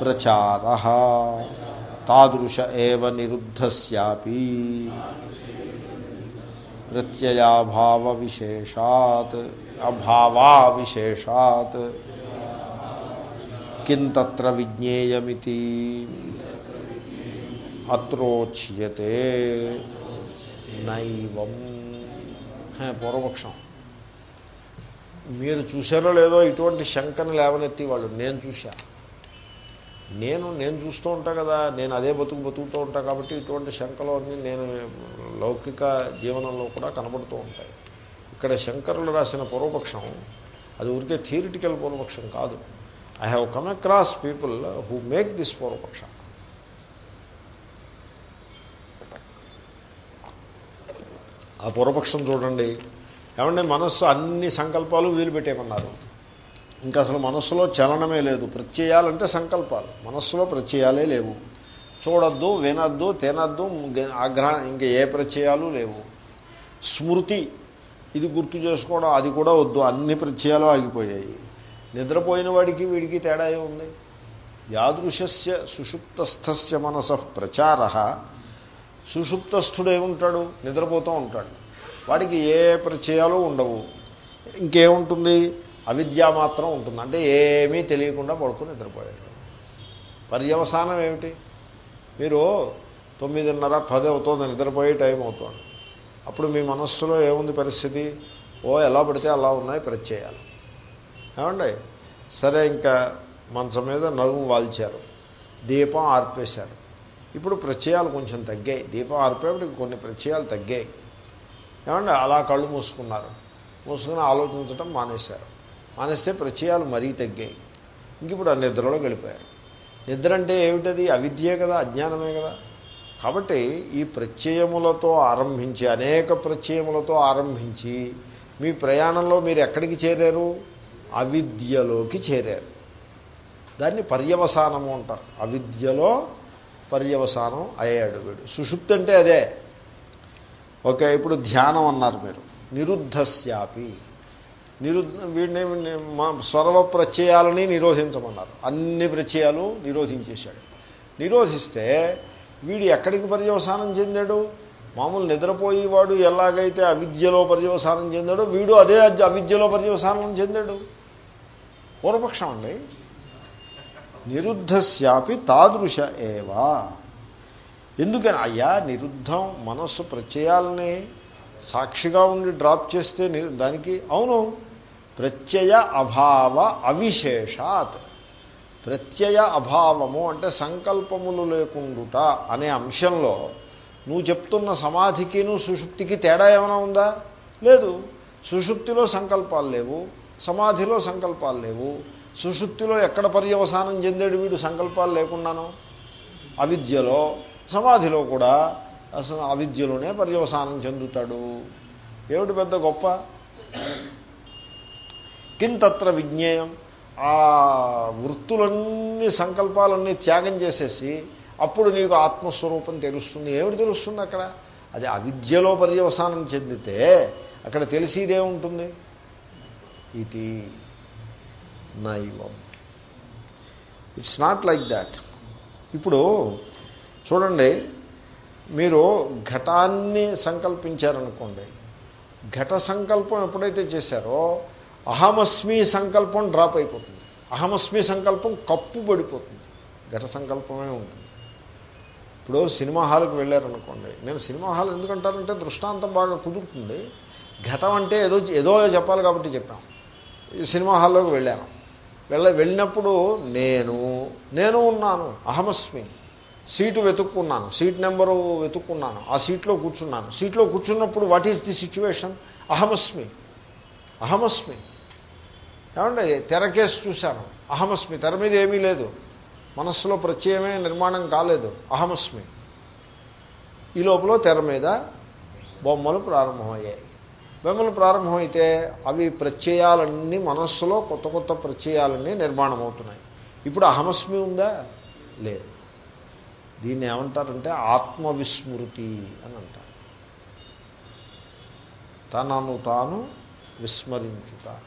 ప్రచార తాదృశ ఏవ నిరుద్ధస్యాపి ప్రత్యయాభావ విశేషాత్ అభావా విశేషాత్ కింతత్ర విజ్ఞేయమితి అత్రోచ్యతే నైవం పూర్వపక్షం మీరు చూశారో లేదో ఇటువంటి శంకను లేవనెత్తి వాళ్ళు నేను చూశా. నేను నేను చూస్తూ ఉంటా కదా నేను అదే బతుకు బతుకుతూ ఉంటా కాబట్టి ఇటువంటి శంకలో అన్నీ నేను లౌకిక జీవనంలో కూడా కనబడుతూ ఉంటాయి. ఇక్కడ శంకరులు రాసిన పూర్వపక్షం అది ఊరికే థియరిటికల్ పూర్వపక్షం కాదు. I have come across people who make this పూర్వపక్ష. ఆ పూర్వపక్షం చూడండి. ఏమంటే మనస్సు అన్ని సంకల్పాలు వీలుపెట్టేమన్నారు ఇంకా అసలు మనస్సులో చలనమే లేదు. ప్రత్యయాలంటే సంకల్పాలు. మనస్సులో ప్రత్యయాలే లేవు. చూడొద్దు వినొద్దు తినద్దు ఆగ్రహం ఇంకా ఏ ప్రత్యయాలు లేవు. స్మృతి ఇది గుర్తు చేసుకోవడం అది కూడా వద్దు. అన్ని ప్రత్యయాలు ఆగిపోయాయి. నిద్రపోయిన వాడికి వీడికి తేడా ఉంది యాదృశస్య సుషుప్తస్థస్య మనస ప్రచార. సుషుప్తస్థుడేముంటాడు నిద్రపోతూ ఉంటాడు. వాడికి ఏ ప్రచయాలు ఉండవు. ఇంకేముంటుంది? అవిద్య మాత్రం ఉంటుంది. అంటే ఏమీ తెలియకుండా పడుకుని నిద్రపోయాడు. పర్యవసానం ఏమిటి? మీరు తొమ్మిదిన్నర పది అవుతుంది నిద్రపోయే టైం అవుతుంది. అప్పుడు మీ మనస్సులో ఏముంది పరిస్థితి? ఓ ఎలా పడితే అలా ఉన్నాయి ప్రత్యయాలు. ఏమండి? సరే ఇంకా మంచం మీద నలుగు వాల్చారు. దీపం ఆర్పేశారు. ఇప్పుడు ప్రత్యయాలు కొంచెం తగ్గాయి. దీపం ఆర్పేపటికి కొన్ని ప్రత్యయాలు తగ్గాయి. ఏమంటే అలా కళ్ళు మూసుకున్నారు. మూసుకుని ఆలోచించడం మానేశారు. మానేస్తే ప్రత్యయాలు మరీ తగ్గాయి. ఇంక ఇప్పుడు ఆ నిద్రలో గడిపారు నిద్ర అంటే ఏమిటది? అవిద్యే కదా అజ్ఞానమే కదా. కాబట్టి ఈ ప్రత్యయములతో ఆరంభించి అనేక ప్రత్యయములతో ఆరంభించి మీ ప్రయాణంలో మీరు ఎక్కడికి చేరారు? అవిద్యలోకి చేరారు. దాన్ని పర్యవసానము అంటారు. అవిద్యలో పర్యవసానం అయ్యాడు వీడు. సుషుప్తి అంటే అదే. ఓకే ఇప్పుడు ధ్యానం అన్నారు మీరు. నిరుద్ధస్యాపి. నిరు వీడిని మా ప్రత్యయాలని నిరోధించమన్నారు. అన్ని ప్రత్యయాలు నిరోధించేశాడు. నిరోధిస్తే వీడు ఎక్కడికి పర్యవసానం చెందాడు? మామూలు నిద్రపోయేవాడు ఎలాగైతే అవిద్యలో పర్యవసానం చెందాడో వీడు అదే అవిద్యలో పర్యవసానం చెందాడు. పూర్వపక్షం అండి. నిరుద్ధస్యాపి తాదృశ ఏవా. ఎందుకని? అయ్యా నిరుద్ధం మనస్సు ప్రత్యయాలని సాక్షిగా ఉండి డ్రాప్ చేస్తే దానికి అవును. ప్రత్యయ అభావ అవిశేషాత్. ప్రత్యయ అభావము అంటే సంకల్పములు లేకుండుట అనే అంశంలో నువ్వు చెప్తున్న సమాధికిను సుషుప్తికి తేడా ఏమైనా ఉందా? లేదు. సుషుప్తిలో సంకల్పాలు లేవు. సమాధిలో సంకల్పాలు లేవు. సుషుప్తిలో ఎక్కడ పర్యవసానం చెందాడు వీడు సంకల్పాలు లేకున్నాను అవిద్యలో. సమాధిలో కూడా అసలు అవిద్యలోనే పర్యవసానం చెందుతాడు. ఏమిటి పెద్ద గొప్ప? కింతత్ర విజ్ఞేయం. ఆ వృత్తులన్నీ సంకల్పాలన్నీ త్యాగం చేసేసి అప్పుడు నీకు ఆత్మస్వరూపం తెలుస్తుంది. ఏమిటి తెలుస్తుంది అక్కడ? అది అవిద్యలో పర్యవసానం చెందితే అక్కడ తెలిసిదేముంటుంది ఇది నైవం. ఇట్స్ నాట్ లైక్ దాట్ ఇప్పుడు చూడండి మీరు ఘటాన్ని సంకల్పించారనుకోండి. ఘట సంకల్పం ఎప్పుడైతే చేశారో అహమస్మి సంకల్పం డ్రాప్ అయిపోతుంది. అహమస్మి సంకల్పం కప్పు పడిపోతుంది. ఘట సంకల్పమే ఉంటుంది. ఇప్పుడు సినిమా హాల్కి వెళ్ళారనుకోండి. నేను సినిమా హాల్ ఎందుకంటారంటే దృష్టాంతం బాగా కుదురుతుంది. ఘటం అంటే ఏదో ఏదో చెప్పాలి కాబట్టి చెప్పాం. సినిమా హాల్లోకి వెళ్ళాను వెళ్ళ వెళ్ళినప్పుడు నేను నేను ఉన్నాను అహమస్మి. సీటు వెతుక్కున్నాను సీట్ నెంబరు వెతుక్కున్నాను ఆ సీట్లో కూర్చున్నాను. సీట్లో కూర్చున్నప్పుడు వాట్ ఈస్ ది సిచ్యువేషన్ అహమస్మి. అహమస్మి. ఏమండి తెరకేసి చూశాను. అహమస్మి తెర మీద ఏమీ లేదు. మనస్సులో ప్రత్యయమే నిర్మాణం కాలేదు. అహమస్మి. ఈ లోపల తెర మీద బొమ్మలు ప్రారంభమయ్యాయి. బొమ్మలు ప్రారంభమైతే అవి ప్రత్యయాలన్నీ మనస్సులో కొత్త కొత్త ప్రత్యయాలన్నీ నిర్మాణం అవుతున్నాయి ఇప్పుడు అహమస్మి ఉందా? లేదు. దీన్ని ఏమంటారంటే ఆత్మవిస్మృతి అని అంటారు. తనను తాను విస్మరించుట.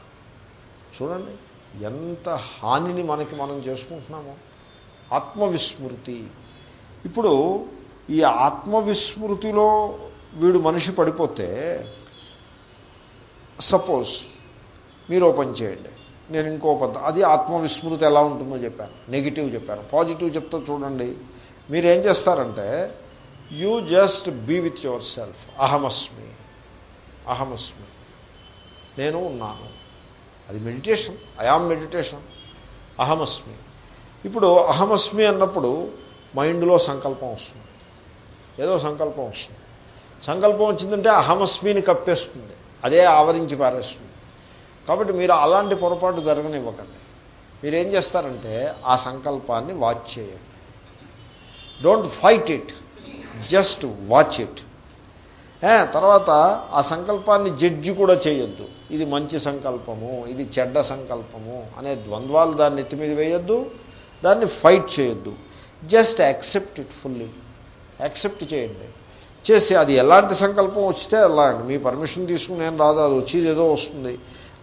చూడండి ఎంత హానిని మనకి మనం చేసుకుంటున్నామో. ఆత్మవిస్మృతి. ఇప్పుడు ఈ ఆత్మవిస్మృతిలో వీడు మనిషి పడిపోతే సపోజ్ మీరు ఓపెన్ చేయండి నేను ఇంకో పద్ధతి అది ఆత్మవిస్మృతి ఎలా ఉంటుందో చెప్పాను. నెగిటివ్ చెప్పాను. పాజిటివ్ చెప్తా చూడండి మీరేం చేస్తారంటే you just be with yourself అహమస్మి. అహమస్మి. నేను ఉన్నాను. అది మెడిటేషన్ ఐఆమ్ మెడిటేషన్ అహమస్మి. ఇప్పుడు అహమస్మి అన్నప్పుడు మైండ్లో సంకల్పం వస్తుంది. ఏదో సంకల్పం వస్తుంది. సంకల్పం వచ్చిందంటే అహమస్మిని కప్పేస్తుంది. అదే ఆవరించి పారేస్తుంది. కాబట్టి మీరు అలాంటి పొరపాటు జరగనివ్వకండి. మీరేం చేస్తారంటే ఆ సంకల్పాన్ని వాచ్ చేయండి. Don't fight it just watch it తర్వాత ఆ సంకల్పాన్ని జడ్జి కూడా చేయొద్దు. ఇది మంచి సంకల్పము ఇది చెడ్డ సంకల్పము అనే ద్వంద్వాలు దాన్ని ఎత్తి మీద వేయొద్దు దాన్ని ఫైట్ చేయొద్దు. Just accept it fully accept చేయండి. చేసి అది ఎలాంటి సంకల్పం వస్తే అలాంటి మీ పర్మిషన్ తీసుకుని నేను రాదు అది వచ్చేది ఏదో వస్తుంది.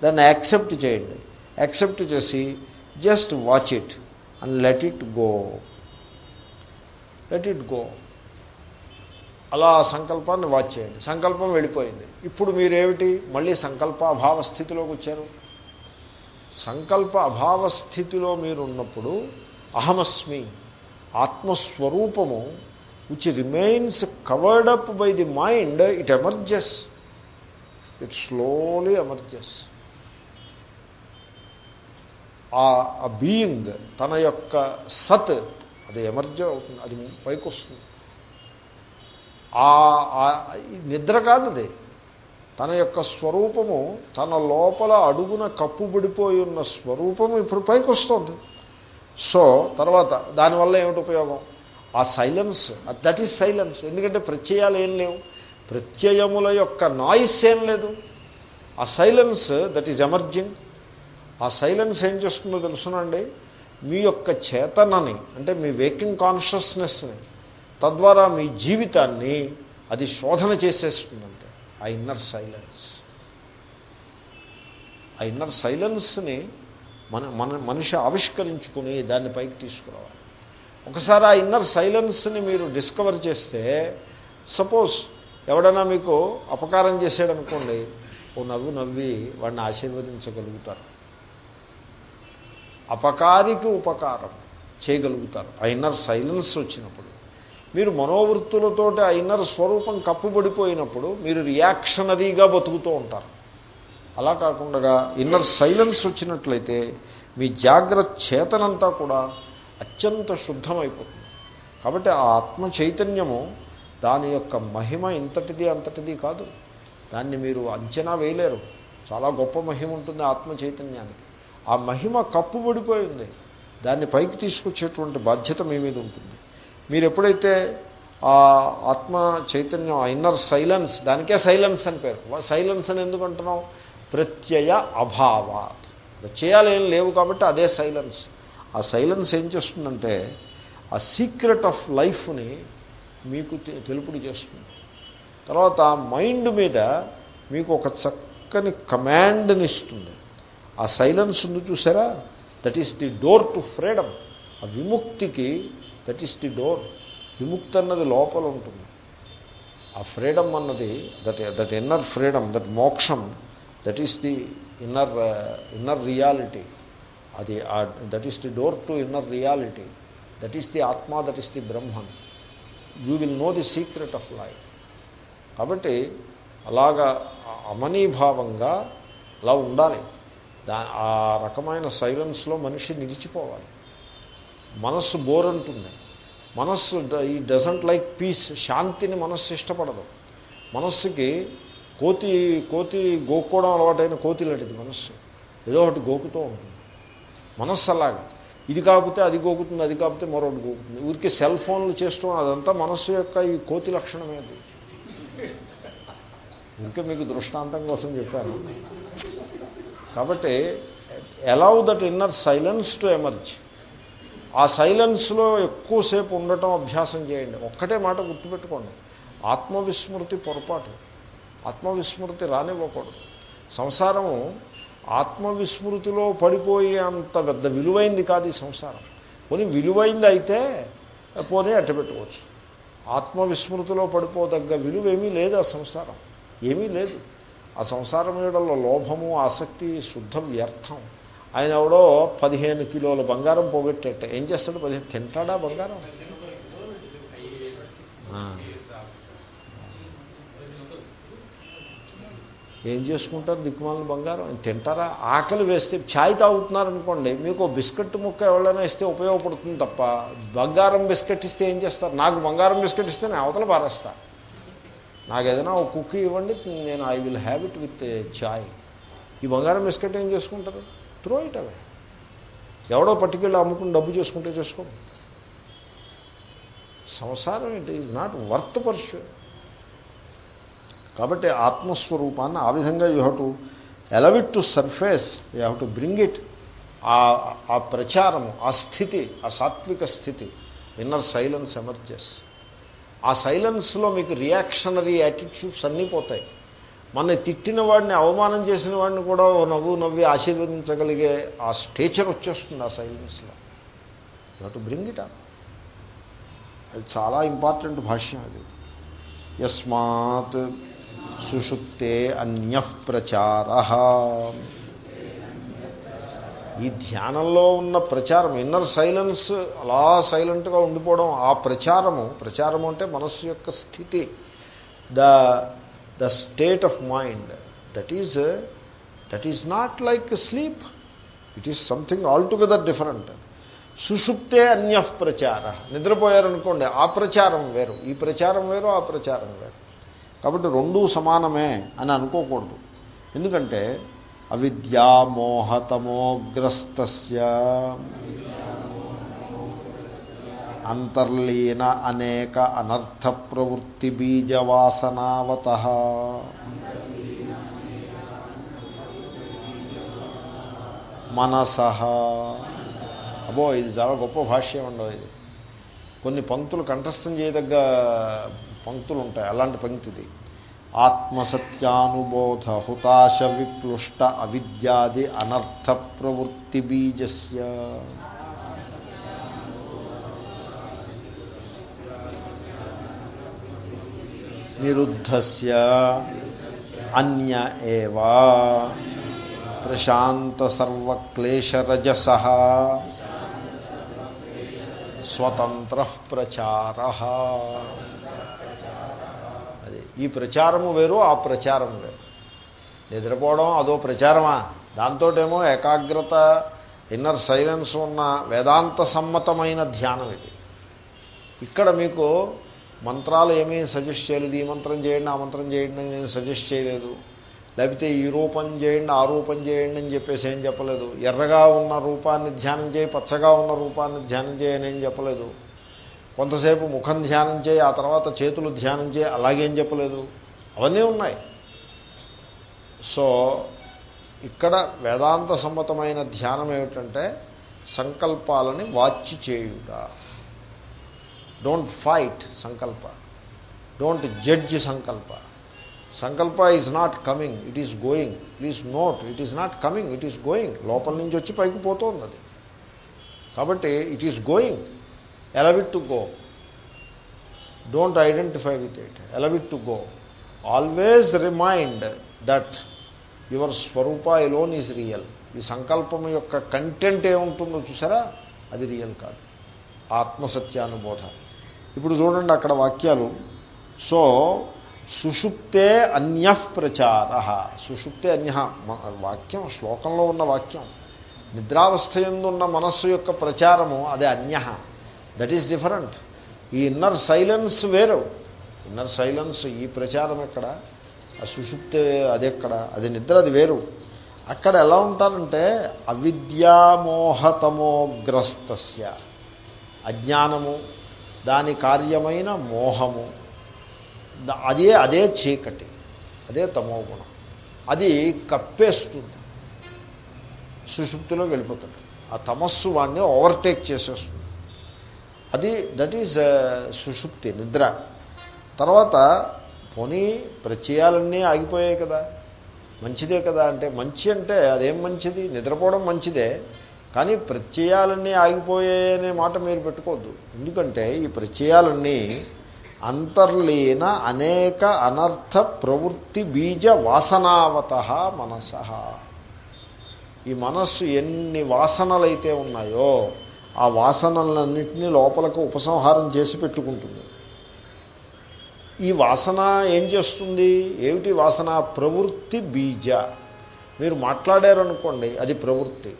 దాన్ని యాక్సెప్ట్ చేయండి. యాక్సెప్ట్ చేసి just watch it and let it go let it go అలా ఆ సంకల్పాన్ని వాచ్ చేయండి. సంకల్పం వెళ్ళిపోయింది. ఇప్పుడు మీరేమిటి? మళ్ళీ సంకల్ప అభావ స్థితిలోకి వచ్చారు. సంకల్ప అభావ స్థితిలో మీరున్నప్పుడు అహమస్మి ఆత్మస్వరూపము which remains covered up by the mind it emerges it slowly emerges ఆ బీయింగ్ తన యొక్క సత్ అది ఎమర్జ్ అవుతుంది అది పైకి వస్తుంది నిద్ర కాదు అది తన యొక్క స్వరూపము తన లోపల అడుగున కప్పుబడిపోయి ఉన్న స్వరూపము ఇప్పుడు పైకి వస్తుంది సో తర్వాత దానివల్ల ఏమిటి ఉపయోగం? ఆ సైలెన్స్ దట్ ఈజ్ సైలెన్స్. ఎందుకంటే ప్రత్యయాలు ఏం లేవు. ప్రత్యయముల యొక్క నాయిస్ ఏం లేదు. ఆ సైలెన్స్ దట్ ఈజ్ ఎమర్జింగ్. ఆ సైలెన్స్ ఏం చేస్తుందో తెలుసునండి. మీ యొక్క చేతనని అంటే మీ వేకింగ్ కాన్షియస్నెస్ని తద్వారా మీ జీవితాన్ని అది శోధన చేసేస్తుందంటే ఆ ఇన్నర్ సైలెన్స్ ఆ ఇన్నర్ సైలెన్స్ని మన మన మనిషి ఆవిష్కరించుకుని దాన్ని పైకి తీసుకురావాలి. ఒకసారి ఆ ఇన్నర్ సైలెన్స్ని మీరు డిస్కవర్ చేస్తే సపోజ్ ఎవడైనా మీకు అపకారం చేసాడనుకోండి ఓ నవ్వు నవ్వి వాడిని ఆశీర్వదించగలుగుతారు. అపకారికి ఉపకారం చేయగలుగుతారు. ఆ ఇన్నర్ సైలెన్స్ వచ్చినప్పుడు. మీరు మనోవృత్తులతోటి ఆ ఇన్నర్ స్వరూపం కప్పుబడిపోయినప్పుడు మీరు రియాక్షనరీగా బతుకుతూ ఉంటారు. అలా కాకుండా ఇన్నర్ సైలెన్స్ వచ్చినట్లయితే మీ జాగ్రత్త చేతనంతా కూడా అత్యంత శుద్ధమైపోతుంది. కాబట్టి ఆ ఆత్మ చైతన్యము దాని యొక్క మహిమ ఇంతటిది అంతటిది కాదు. దాన్ని మీరు అంచనా వేయలేరు. చాలా గొప్ప మహిమ ఉంటుంది ఆత్మ చైతన్యానికి. ఆ మహిమ కప్పుబడిపోయింది దాన్ని పైకి తీసుకొచ్చేటువంటి బాధ్యత మీ మీద ఉంటుంది. మీరు ఎప్పుడైతే ఆ ఆత్మ చైతన్యం ఇన్నర్ సైలెన్స్ దానికే సైలెన్స్ అని పేరు. సైలెన్స్ అని ఎందుకు అంటున్నాం ప్రత్యయ అభావ ప్రత్యయాలు లేవు కాబట్టి అదే సైలెన్స్ ఆ సైలెన్స్ ఏం చేస్తుందంటే ఆ సీక్రెట్ ఆఫ్ లైఫ్ని మీకు తెలుపుడు చేస్తుంది. తర్వాత మైండ్ మీద మీకు ఒక చక్కని కమాండ్ని ఇస్తుంది. ఆ సైలెన్స్ ఉంది చూసారా? That is the door to freedom ఆ విముక్తికి దట్ ఈస్ ది డోర్ విముక్తి అన్నది లోపల ఉంటుంది. ఆ ఫ్రీడమ్ అన్నది that that inner freedom that moksha that is the inner inner reality అది that is the door to inner reality that is the atma that is the Brahman you will know the secret of life కాబట్టి అలాగా అమనీభావంగా అలా ఉండాలి. దా ఆ రకమైన సైలెన్స్లో మనిషి నిలిచిపోవాలి. మనస్సు bore అంటుంది మనస్సు ఈ డజంట్ లైక్ పీస్ శాంతిని మనస్సు ఇష్టపడదు. మనస్సుకి కోతి కోతి గోక్కోవడం అలవాటైన కోతి లాంటిది మనస్సు. ఏదో ఒకటి గోకుతూ ఉంటుంది. మనస్సు అలాగా. ఇది కాకపోతే అది గోకుతుంది అది కాకపోతే మరొకటి గోకుతుంది. ఊరికి సెల్ ఫోన్లు చేస్తూ అదంతా మనస్సు యొక్క ఈ కోతి లక్షణమే అది. ఇంకా మీకు దృష్టాంతం కోసం చెప్పాను. కాబట్టి allow that inner silence to emerge ఆ సైలెన్స్లో ఎక్కువసేపు ఉండటం అభ్యాసం చేయండి. ఒక్కటే మాట గుర్తుపెట్టుకోండి. ఆత్మవిస్మృతి పొరపాటు. ఆత్మవిస్మృతి రానివ్వకూడదు. సంసారము ఆత్మవిస్మృతిలో పడిపోయే అంత పెద్ద విలువైంది కాదు ఈ సంసారం. పోనీ విలువైంది అయితే పోనీ అట్టబెట్టుకోవచ్చు ఆత్మవిస్మృతిలో పడిపోదగ్గ విలువేమీ లేదు ఆ సంసారం. ఏమీ లేదు. ఆ సంసారం ఏడలో లోభము ఆసక్తి శుద్ధ వ్యర్థం. ఆయన ఎవడో పదిహేను కిలోల బంగారం పోగొట్టేట. ఏం చేస్తాడు పదిహేను? తింటాడా బంగారం? ఏం చేసుకుంటారు దిక్కుమాలిన బంగారం? తింటారా? ఆకలి వేస్తే ఛాయ్ తాగుతున్నారనుకోండి మీకు బిస్కెట్ ముక్క ఎవరైనా ఇస్తే ఉపయోగపడుతుంది తప్ప బంగారం బిస్కెట్ ఇస్తే ఏం చేస్తారు? నాకు బంగారం బిస్కెట్ ఇస్తే నేను అవతల పారేస్తా. నాకు ఏదైనా ఒక కుక్కీ ఇవ్వండి నేను I will have it with chai ఈ బంగారం బిస్కెట్ ఏం చేసుకుంటారు? త్రో ఇట్ అవే ఎవడో పట్టుకెళ్ళి అమ్ముకుని డబ్బు చేసుకుంటే చేసుకో. సంసారం it is not worth pursue కాబట్టి ఆత్మస్వరూపాన్ని ఆ విధంగా you have to allow it to surface you have to bring it ఆ ప్రచారము ఆ స్థితి ఆ సాత్విక స్థితి ఇన్నర్ సైలెన్స్ ఎమర్జెస్ ఆ సైలెన్స్లో మీకు రియాక్షనరీ యాటిట్యూడ్స్ అన్నీ పోతాయి. మన తిట్టిన వాడిని అవమానం చేసిన వాడిని కూడా నవ్వు నవ్వి ఆశీర్వదించగలిగే ఆ స్టేచర్ వచ్చేస్తుంది ఆ సైలెన్స్లో. Not to bring it up. అది చాలా ఇంపార్టెంట్ భాష్యం అది. యస్మాత్ సుషుప్తే అన్య ప్రచార. ఈ ధ్యానంలో ఉన్న ప్రచారం ఇన్నర్ సైలెన్స్ అలా సైలెంట్గా ఉండిపోవడం ఆ ప్రచారము ప్రచారము అంటే మనస్సు యొక్క స్థితి the the state of mind that is that is not like sleep it is something altogether different సుషుప్తే అన్య ప్రచార. నిద్రపోయారనుకోండి ఆ ప్రచారం వేరు ఈ ప్రచారం వేరు ఆ ప్రచారం వేరు. కాబట్టి రెండూ సమానమే అని అనుకోకూడదు. ఎందుకంటే అవిద్యామోహతమోగ్రస్త అంతర్లీన అనేక అనర్థ ప్రవృత్తి బీజవాసనావత మనస. అబో ఇది చాలా గొప్ప భాష్యం ఉండవు ఇది. కొన్ని పంక్తులు కంఠస్థం చేయదగ్గ పంక్తులు ఉంటాయి అలాంటి పంక్తిది. ఆత్మసత్యానుబోధ హుతాశ విప్లుష్ట అవిద్యాది అనర్థ ప్రవృత్తి బీజస్య నిరుద్ధస్య అన్య ఏవా ప్రశాంత సర్వక్లేశరజస స్వతంత్ర ప్రచార అది ఈ ప్రచారము వేరు ఆ ప్రచారం వేరు. నిద్రపోవడం అదో ప్రచారమా? దాంతోటేమో ఏకాగ్రత ఇన్నర్ సైలెన్స్ ఉన్న వేదాంత సమ్మతమైన ధ్యానం ఇది. ఇక్కడ మీకు మంత్రాలు ఏమీ సజెస్ట్ చేయలేదు. ఈ మంత్రం చేయండి ఆ మంత్రం చేయండి అని నేను సజెస్ట్ చేయలేదు. లేకపోతే ఈ రూపం చేయండి ఆ రూపం చేయండి అని చెప్పేసి ఏం చెప్పలేదు. ఎర్రగా ఉన్న రూపాన్ని ధ్యానం చేయి పచ్చగా ఉన్న రూపాన్ని ధ్యానం చేయని ఏం చెప్పలేదు. కొంతసేపు ముఖం ధ్యానం చేయి ఆ తర్వాత చేతులు ధ్యానం చేయి అలాగేం చెప్పలేదు. అవన్నీ ఉన్నాయి. సో ఇక్కడ వేదాంత సమ్మతమైన ధ్యానం ఏమిటంటే సంకల్పాలని వాచి చేయుట. డోంట్ ఫైట్ సంకల్ప. డోంట్ జడ్జ్ సంకల్ప. సంకల్ప is not coming it is going please note it is not coming it is going లోపల నుంచి వచ్చి పైకి పోతుంది అది. కాబట్టి it is going allow to go don't identify with it allow to go always remind that your Swaroopa alone is real ఈ సంకల్పం యొక్క కంటెంట్ ఏముంటుందో చూసారా? అది రియల్ కాదు. ఆత్మసత్యానుబోధ. ఇప్పుడు చూడండి అక్కడ వాక్యాలు. సో సుషుప్తే అన్య ప్రచార. సుషుప్తే అన్య. వాక్యం శ్లోకంలో ఉన్న వాక్యం. నిద్రావస్థ ఉన్న మనస్సు యొక్క ప్రచారము అదే అన్య. దట్ ఈస్ డిఫరెంట్ ఈ ఇన్నర్ సైలెన్స్ వేరు. ఇన్నర్ సైలెన్స్ ఈ ప్రచారం ఎక్కడ? ఆ సుషుప్తే అది ఎక్కడ? అది నిద్ర అది వేరు. అక్కడ ఎలా ఉంటారంటే అవిద్యామోహతమోగ్రస్తస్య అజ్ఞానము దాని కార్యమైన మోహము. అదే అదే చీకటి. అదే తమోగుణం అది కప్పేస్తుంది. సుషుప్తిలో వెళ్ళిపోతుంది. ఆ తమస్సు వాడిని ఓవర్టేక్ చేసేస్తుంది. అది దట్ ఈజ్ సుషుప్తి నిద్ర. తర్వాత పోనీ ప్రత్యయాలన్నీ ఆగిపోయాయి కదా. మంచిదే కదా అంటే మంచి అంటే అదేం మంచిది? నిద్రపోవడం మంచిదే కానీ ప్రత్యయాలన్నీ ఆగిపోయాయనే మాట మీరు పెట్టుకోవద్దు. ఎందుకంటే ఈ ప్రత్యయాలన్నీ అంతర్లీన అనేక అనర్థ ప్రవృత్తి బీజ వాసనావత మనస. ఈ మనస్సు ఎన్ని వాసనలైతే ఉన్నాయో ఆ వాసనలన్నింటినీ లోపలకు ఉపసంహారం చేసి పెట్టుకుంటుంది. ఈ వాసన ఏం చేస్తుంది? ఏమిటి వాసన? ప్రవృత్తి బీజ. మీరు మాట్లాడారనుకోండి అది ప్రవృత్తి.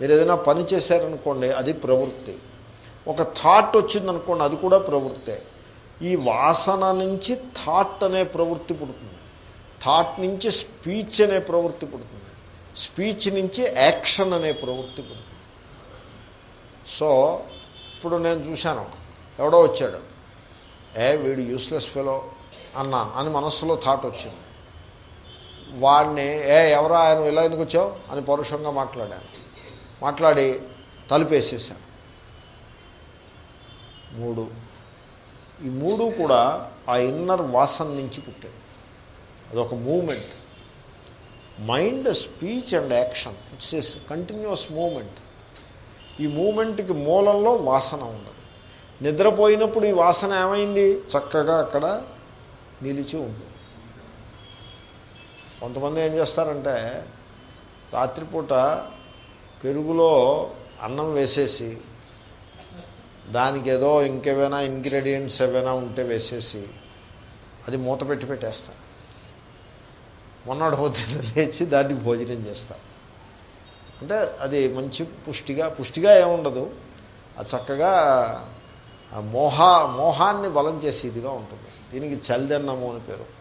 మీరు ఏదైనా పని చేశారనుకోండి అది ప్రవృత్తి. ఒక థాట్ వచ్చిందనుకోండి అది కూడా ప్రవృత్తే. ఈ వాసన నుంచి థాట్ అనే ప్రవృత్తి పుడుతుంది. థాట్ నుంచి స్పీచ్ అనే ప్రవృత్తి పుడుతుంది. స్పీచ్ నుంచి యాక్షన్ అనే ప్రవృత్తి పుడుతుంది. సో ఇప్పుడు నేను చూశాను. ఎవడో వచ్చాడు. ఏ వీడు యూస్లెస్ ఫెలో అన్నాను. అని మనస్సులో థాట్ వచ్చింది. వాడిని ఏ ఎవరా ఆయన ఇలా ఎందుకు వచ్చావు? అని పౌరుషంగా మాట్లాడాను. మాట్లాడి తలుపేసేసాను మూడు. ఈ మూడు కూడా ఆ ఇన్నర్ వాసన నుంచి పుట్టాయి. అదొక moment mind speech and action it's is continuous moment ఈ మూమెంట్కి మూలంలో వాసన ఉండదు. నిద్రపోయినప్పుడు ఈ వాసన ఏమైంది? చక్కగా అక్కడ నిలిచి ఉంటుంది. కొంతమంది ఏం చేస్తారంటే రాత్రిపూట పెరుగులో అన్నం వేసేసి దానికి ఏదో ఇంకేమైనా ఇంగ్రీడియంట్స్ ఏమైనా ఉంటే వేసేసి అది మూత పెట్టి పెట్టేస్తారు. మొన్నటి పొద్దున్న లేచి దాన్ని భోజనం చేస్తారు. అంటే అది మంచి పుష్టిగా పుష్టిగా ఏముండదు. అది చక్కగా ఆ మోహ మోహాన్ని బలం చేసేదిగా ఉంటుంది. దీనికి చల్దన్నము అని పేరు.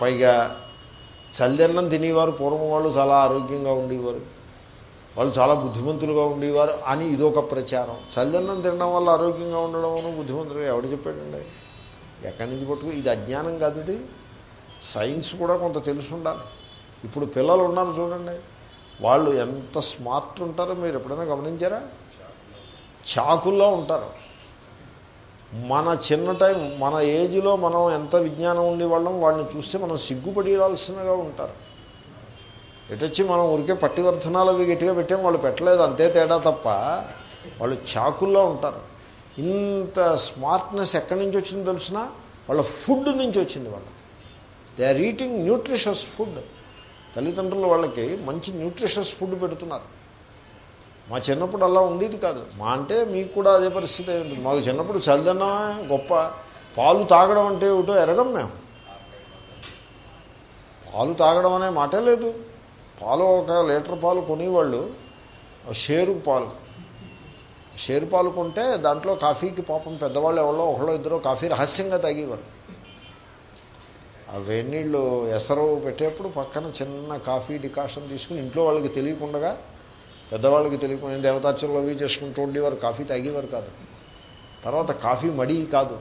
పైగా చల్దన్నం తినేవారు పూర్వం వాళ్ళు చాలా ఆరోగ్యంగా ఉండేవారు. వాళ్ళు చాలా బుద్ధిమంతులుగా ఉండేవారు అని ఇదొక ప్రచారం. చల్దన్నం తినడం వల్ల ఆరోగ్యంగా ఉండడం బుద్ధిమంతులుగా ఎవడు చెప్పాడండి? ఎక్కడి నుంచి పట్టుకు? ఇది అజ్ఞానం కాదు ఇది. సైన్స్ కూడా కొంత తెలుసుండాలి. ఇప్పుడు పిల్లలు ఉన్నారు చూడండి. వాళ్ళు ఎంత స్మార్ట్ ఉంటారో మీరు ఎప్పుడైనా గమనించారా? చాకుల్లో ఉంటారు. మన చిన్న టైం మన ఏజ్లో మనం ఎంత విజ్ఞానం ఉండేవాళ్ళం వాళ్ళని చూస్తే మనం సిగ్గుపడిరాల్సినగా ఉంటారు. ఎటొచ్చి మనం ఊరికే పట్టివర్ధనాలు అవి గట్టిగా పెట్టాం వాళ్ళు పెట్టలేదు అంతే తేడా తప్ప వాళ్ళు చాకుల్లో ఉంటారు. ఇంత స్మార్ట్నెస్ ఎక్కడి నుంచి వచ్చిందో తెలిసినా? వాళ్ళ ఫుడ్ నుంచి వచ్చింది వాళ్ళకి. They are eating nutritious food తల్లిదండ్రులు వాళ్ళకి మంచి న్యూట్రిషస్ ఫుడ్ పెడుతున్నారు. మా చిన్నప్పుడు అలా ఉండేది కాదు. మా అంటే మీకు కూడా అదే పరిస్థితి ఉంటుంది. మాకు చిన్నప్పుడు చల్లదన్నమే గొప్ప. పాలు తాగడం అంటే ఏమిటో ఎరగం మేము. పాలు తాగడం అనే మాటే లేదు. పాలు ఒక లీటర్ పాలు కొనేవాళ్ళు షేరు పాలు. షేరు పాలు కొంటే దాంట్లో కాఫీకి పాపం పెద్దవాళ్ళు ఎవరో ఒకళ్ళో ఇద్దరు కాఫీ రహస్యంగా తాగేవాళ్ళు ఆ వేడినీళ్ళు ఎసరు పెట్టేప్పుడు పక్కన చిన్న కాఫీ డికాషన్ తీసుకుని ఇంట్లో వాళ్ళకి తెలియకుండా పెద్దవాళ్ళకి తెలియకుండా దేవతార్చనలు అవి చేసుకుంటూ ఉండేవారు కాఫీ తాగేవారు కాదు. తర్వాత కాఫీ మడి కాదు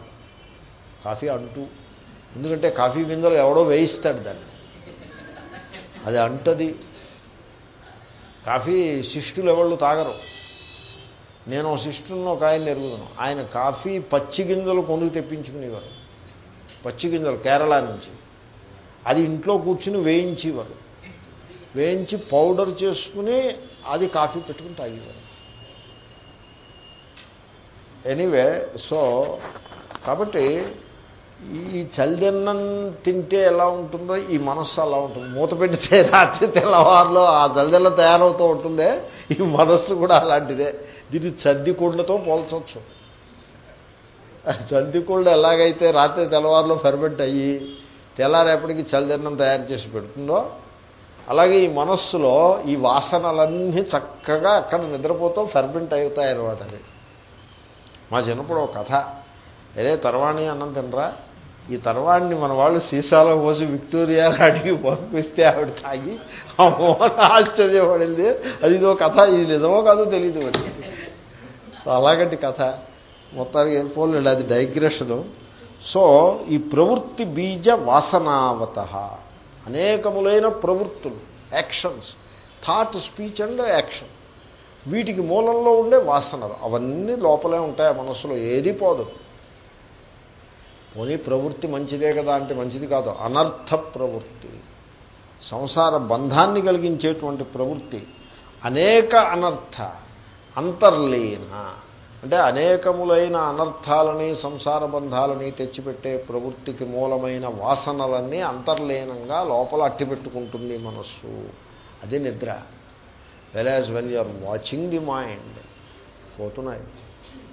కాఫీ అంటూ. ఎందుకంటే కాఫీ గింజలు ఎవడో వేయిస్తాడు దాన్ని. అది అంటది. కాఫీ శిష్టులు ఎవళ్ళు తాగరు. నేను శిష్టులను ఒక ఆయన ఎరుగుదాను. ఆయన కాఫీ పచ్చి గింజలు కొనుక్కు తెప్పించుకునేవారు. పచ్చి గింజలు కేరళ నుంచి. అది ఇంట్లో కూర్చుని వేయించేవారు వేయించి పౌడర్ చేసుకుని అది కాఫీ పెట్టుకుని తాగేవారు ఎనీవే సో కాబట్టి ఈ చలిదన్నం తింటే ఎలా ఉంటుందో ఈ మనస్సు అలా ఉంటుంది. మూత పెడితే *laughs* రాత్రి తెల్లవారులో ఆ చలిదన్నం తయారవుతూ ఉంటుందే ఈ మనస్సు కూడా అలాంటిదే. దీన్ని చద్దికుండతో పోల్చవచ్చు. చద్దికుండ ఎలాగైతే రాత్రి తెల్లవారులో ఫెర్మెంట్ అయ్యి తెల్లారేపటికి చలిదన్నం తయారు చేసి పెడుతుందో అలాగే ఈ మనస్సులో ఈ వాసనలన్నీ చక్కగా అక్కడ నిద్రపోతూ ఫెర్మెంట్ అవుతాయన్నమాట అది మా చిన్నప్పుడు ఒక కథ. అరే తర్వాణి అన్నం తినరా? ఈ తర్వాణ్ణి మన వాళ్ళు సీసాలో పోసి విక్టోరియా అడిగి పంపిస్తే ఆవిడ తాగి అమ్మో ఆశ్చర్యపడింది. అది ఇదో కథ ఇది నిజమో కాదో తెలియదు సో అలాగంటి కథ. మొత్తానికి ఏం పోలేదు అది డైగ్రెషను సో ఈ ప్రవృత్తి బీజ వాసనావత. అనేకములైన ప్రవృత్తులు actions thought speech and action వీటికి మూలంలో ఉండే వాసనలు. అవన్నీ లోపలే ఉంటాయి ఆ ఏది పోదు. పోనీ ప్రవృత్తి మంచిదే కదా అంటే మంచిది కాదు. అనర్థ ప్రవృత్తి. సంసార బంధాన్ని కలిగించేటువంటి ప్రవృత్తి. అనేక అనర్థ అంతర్లీన. అంటే అనేకములైన అనర్థాలని సంసార బంధాలని తెచ్చిపెట్టే ప్రవృత్తికి మూలమైన వాసనలన్నీ అంతర్లీనంగా లోపల అట్టిపెట్టుకుంటుంది మనస్సు. అది నిద్ర. Whereas when you're watching the mind పోతున్నాయి.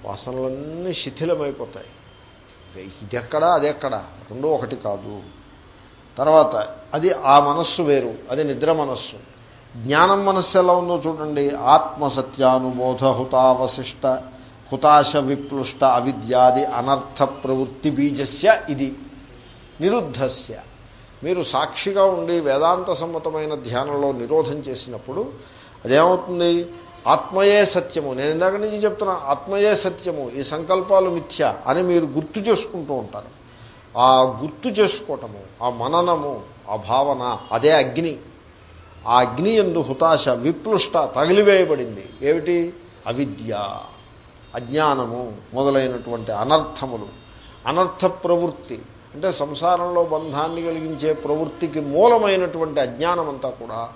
వాసనలన్నీ శిథిలమైపోతాయి. ఇది ఎక్కడా రెండు ఒకటి కాదు. తర్వాత అది ఆ మనస్సు వేరు అది నిద్ర మనస్సు. జ్ఞానం మనస్సు ఎలా ఉందో చూడండి. ఆత్మసత్యానుబోధ హుతావశిష్ట. హుతాశ విప్లుష్ట అవిద్యాది అనర్థ ప్రవృత్తి బీజస్య ఇది. నిరుద్ధస్య. మీరు సాక్షిగా ఉండి వేదాంత సమ్మతమైన ధ్యానంలో నిరోధం చేసినప్పుడు అదేమవుతుంది? ఆత్మయే సత్యము. నేను ఇందాక నుంచి చెప్తున్నా ఆత్మయే సత్యము. ఈ సంకల్పాలు మిథ్య అని మీరు గుర్తు చేసుకుంటూ ఉంటారు. ఆ గుర్తు చేసుకోవటము ఆ మననము ఆ భావన అదే అగ్ని. ఆ అగ్ని ఎందు హుతాశ విప్లుష్ట తగిలివేయబడింది. ఏమిటి? అవిద్య. అజ్ఞానము మొదలైనటువంటి అనర్థములు. అనర్థ ప్రవృత్తి. అంటే సంసారంలో బంధాన్ని కలిగించే ప్రవృత్తికి మూలమైనటువంటి అజ్ఞానం అంతా కూడా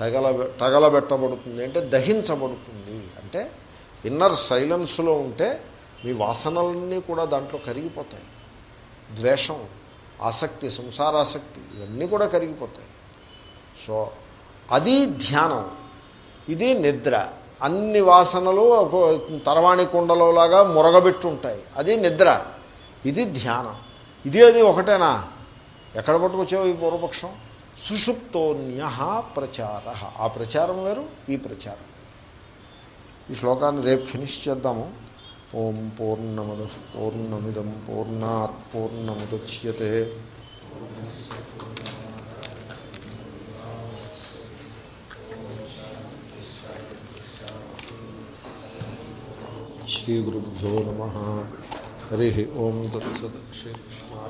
తగల తగలబెట్టబడుతుంది. అంటే దహించబడుతుంది. అంటే ఇన్నర్ సైలెన్స్లో ఉంటే మీ వాసనలన్నీ కూడా దాంట్లో కరిగిపోతాయి. ద్వేషం ఆసక్తి సంసారాసక్తి ఇవన్నీ కూడా కరిగిపోతాయి. సో అది ధ్యానం. ఇది నిద్ర. అన్ని వాసనలు ఒక తరవాణి కుండలోలాగా మురగబెట్టుంటాయి. అది నిద్ర. ఇది ధ్యానం. ఇది అది ఒకటేనా? ఎక్కడ పట్టుకొచ్చావు ఈ పూర్వపక్షం? సుషుప్తోన్య ప్రచార. ఆ ప్రచారం వేరు ఈ ప్రచారం. ఈ శ్లోకాన్ని రేపు ఫినిష్ చేద్దాము. ఓం పూర్ణమద పూర్ణమిదం పూర్ణాత్ పూర్ణముద్యతే. श्रीगुरुभ्यो नम। हरिः ओं तत्सदक्षिणा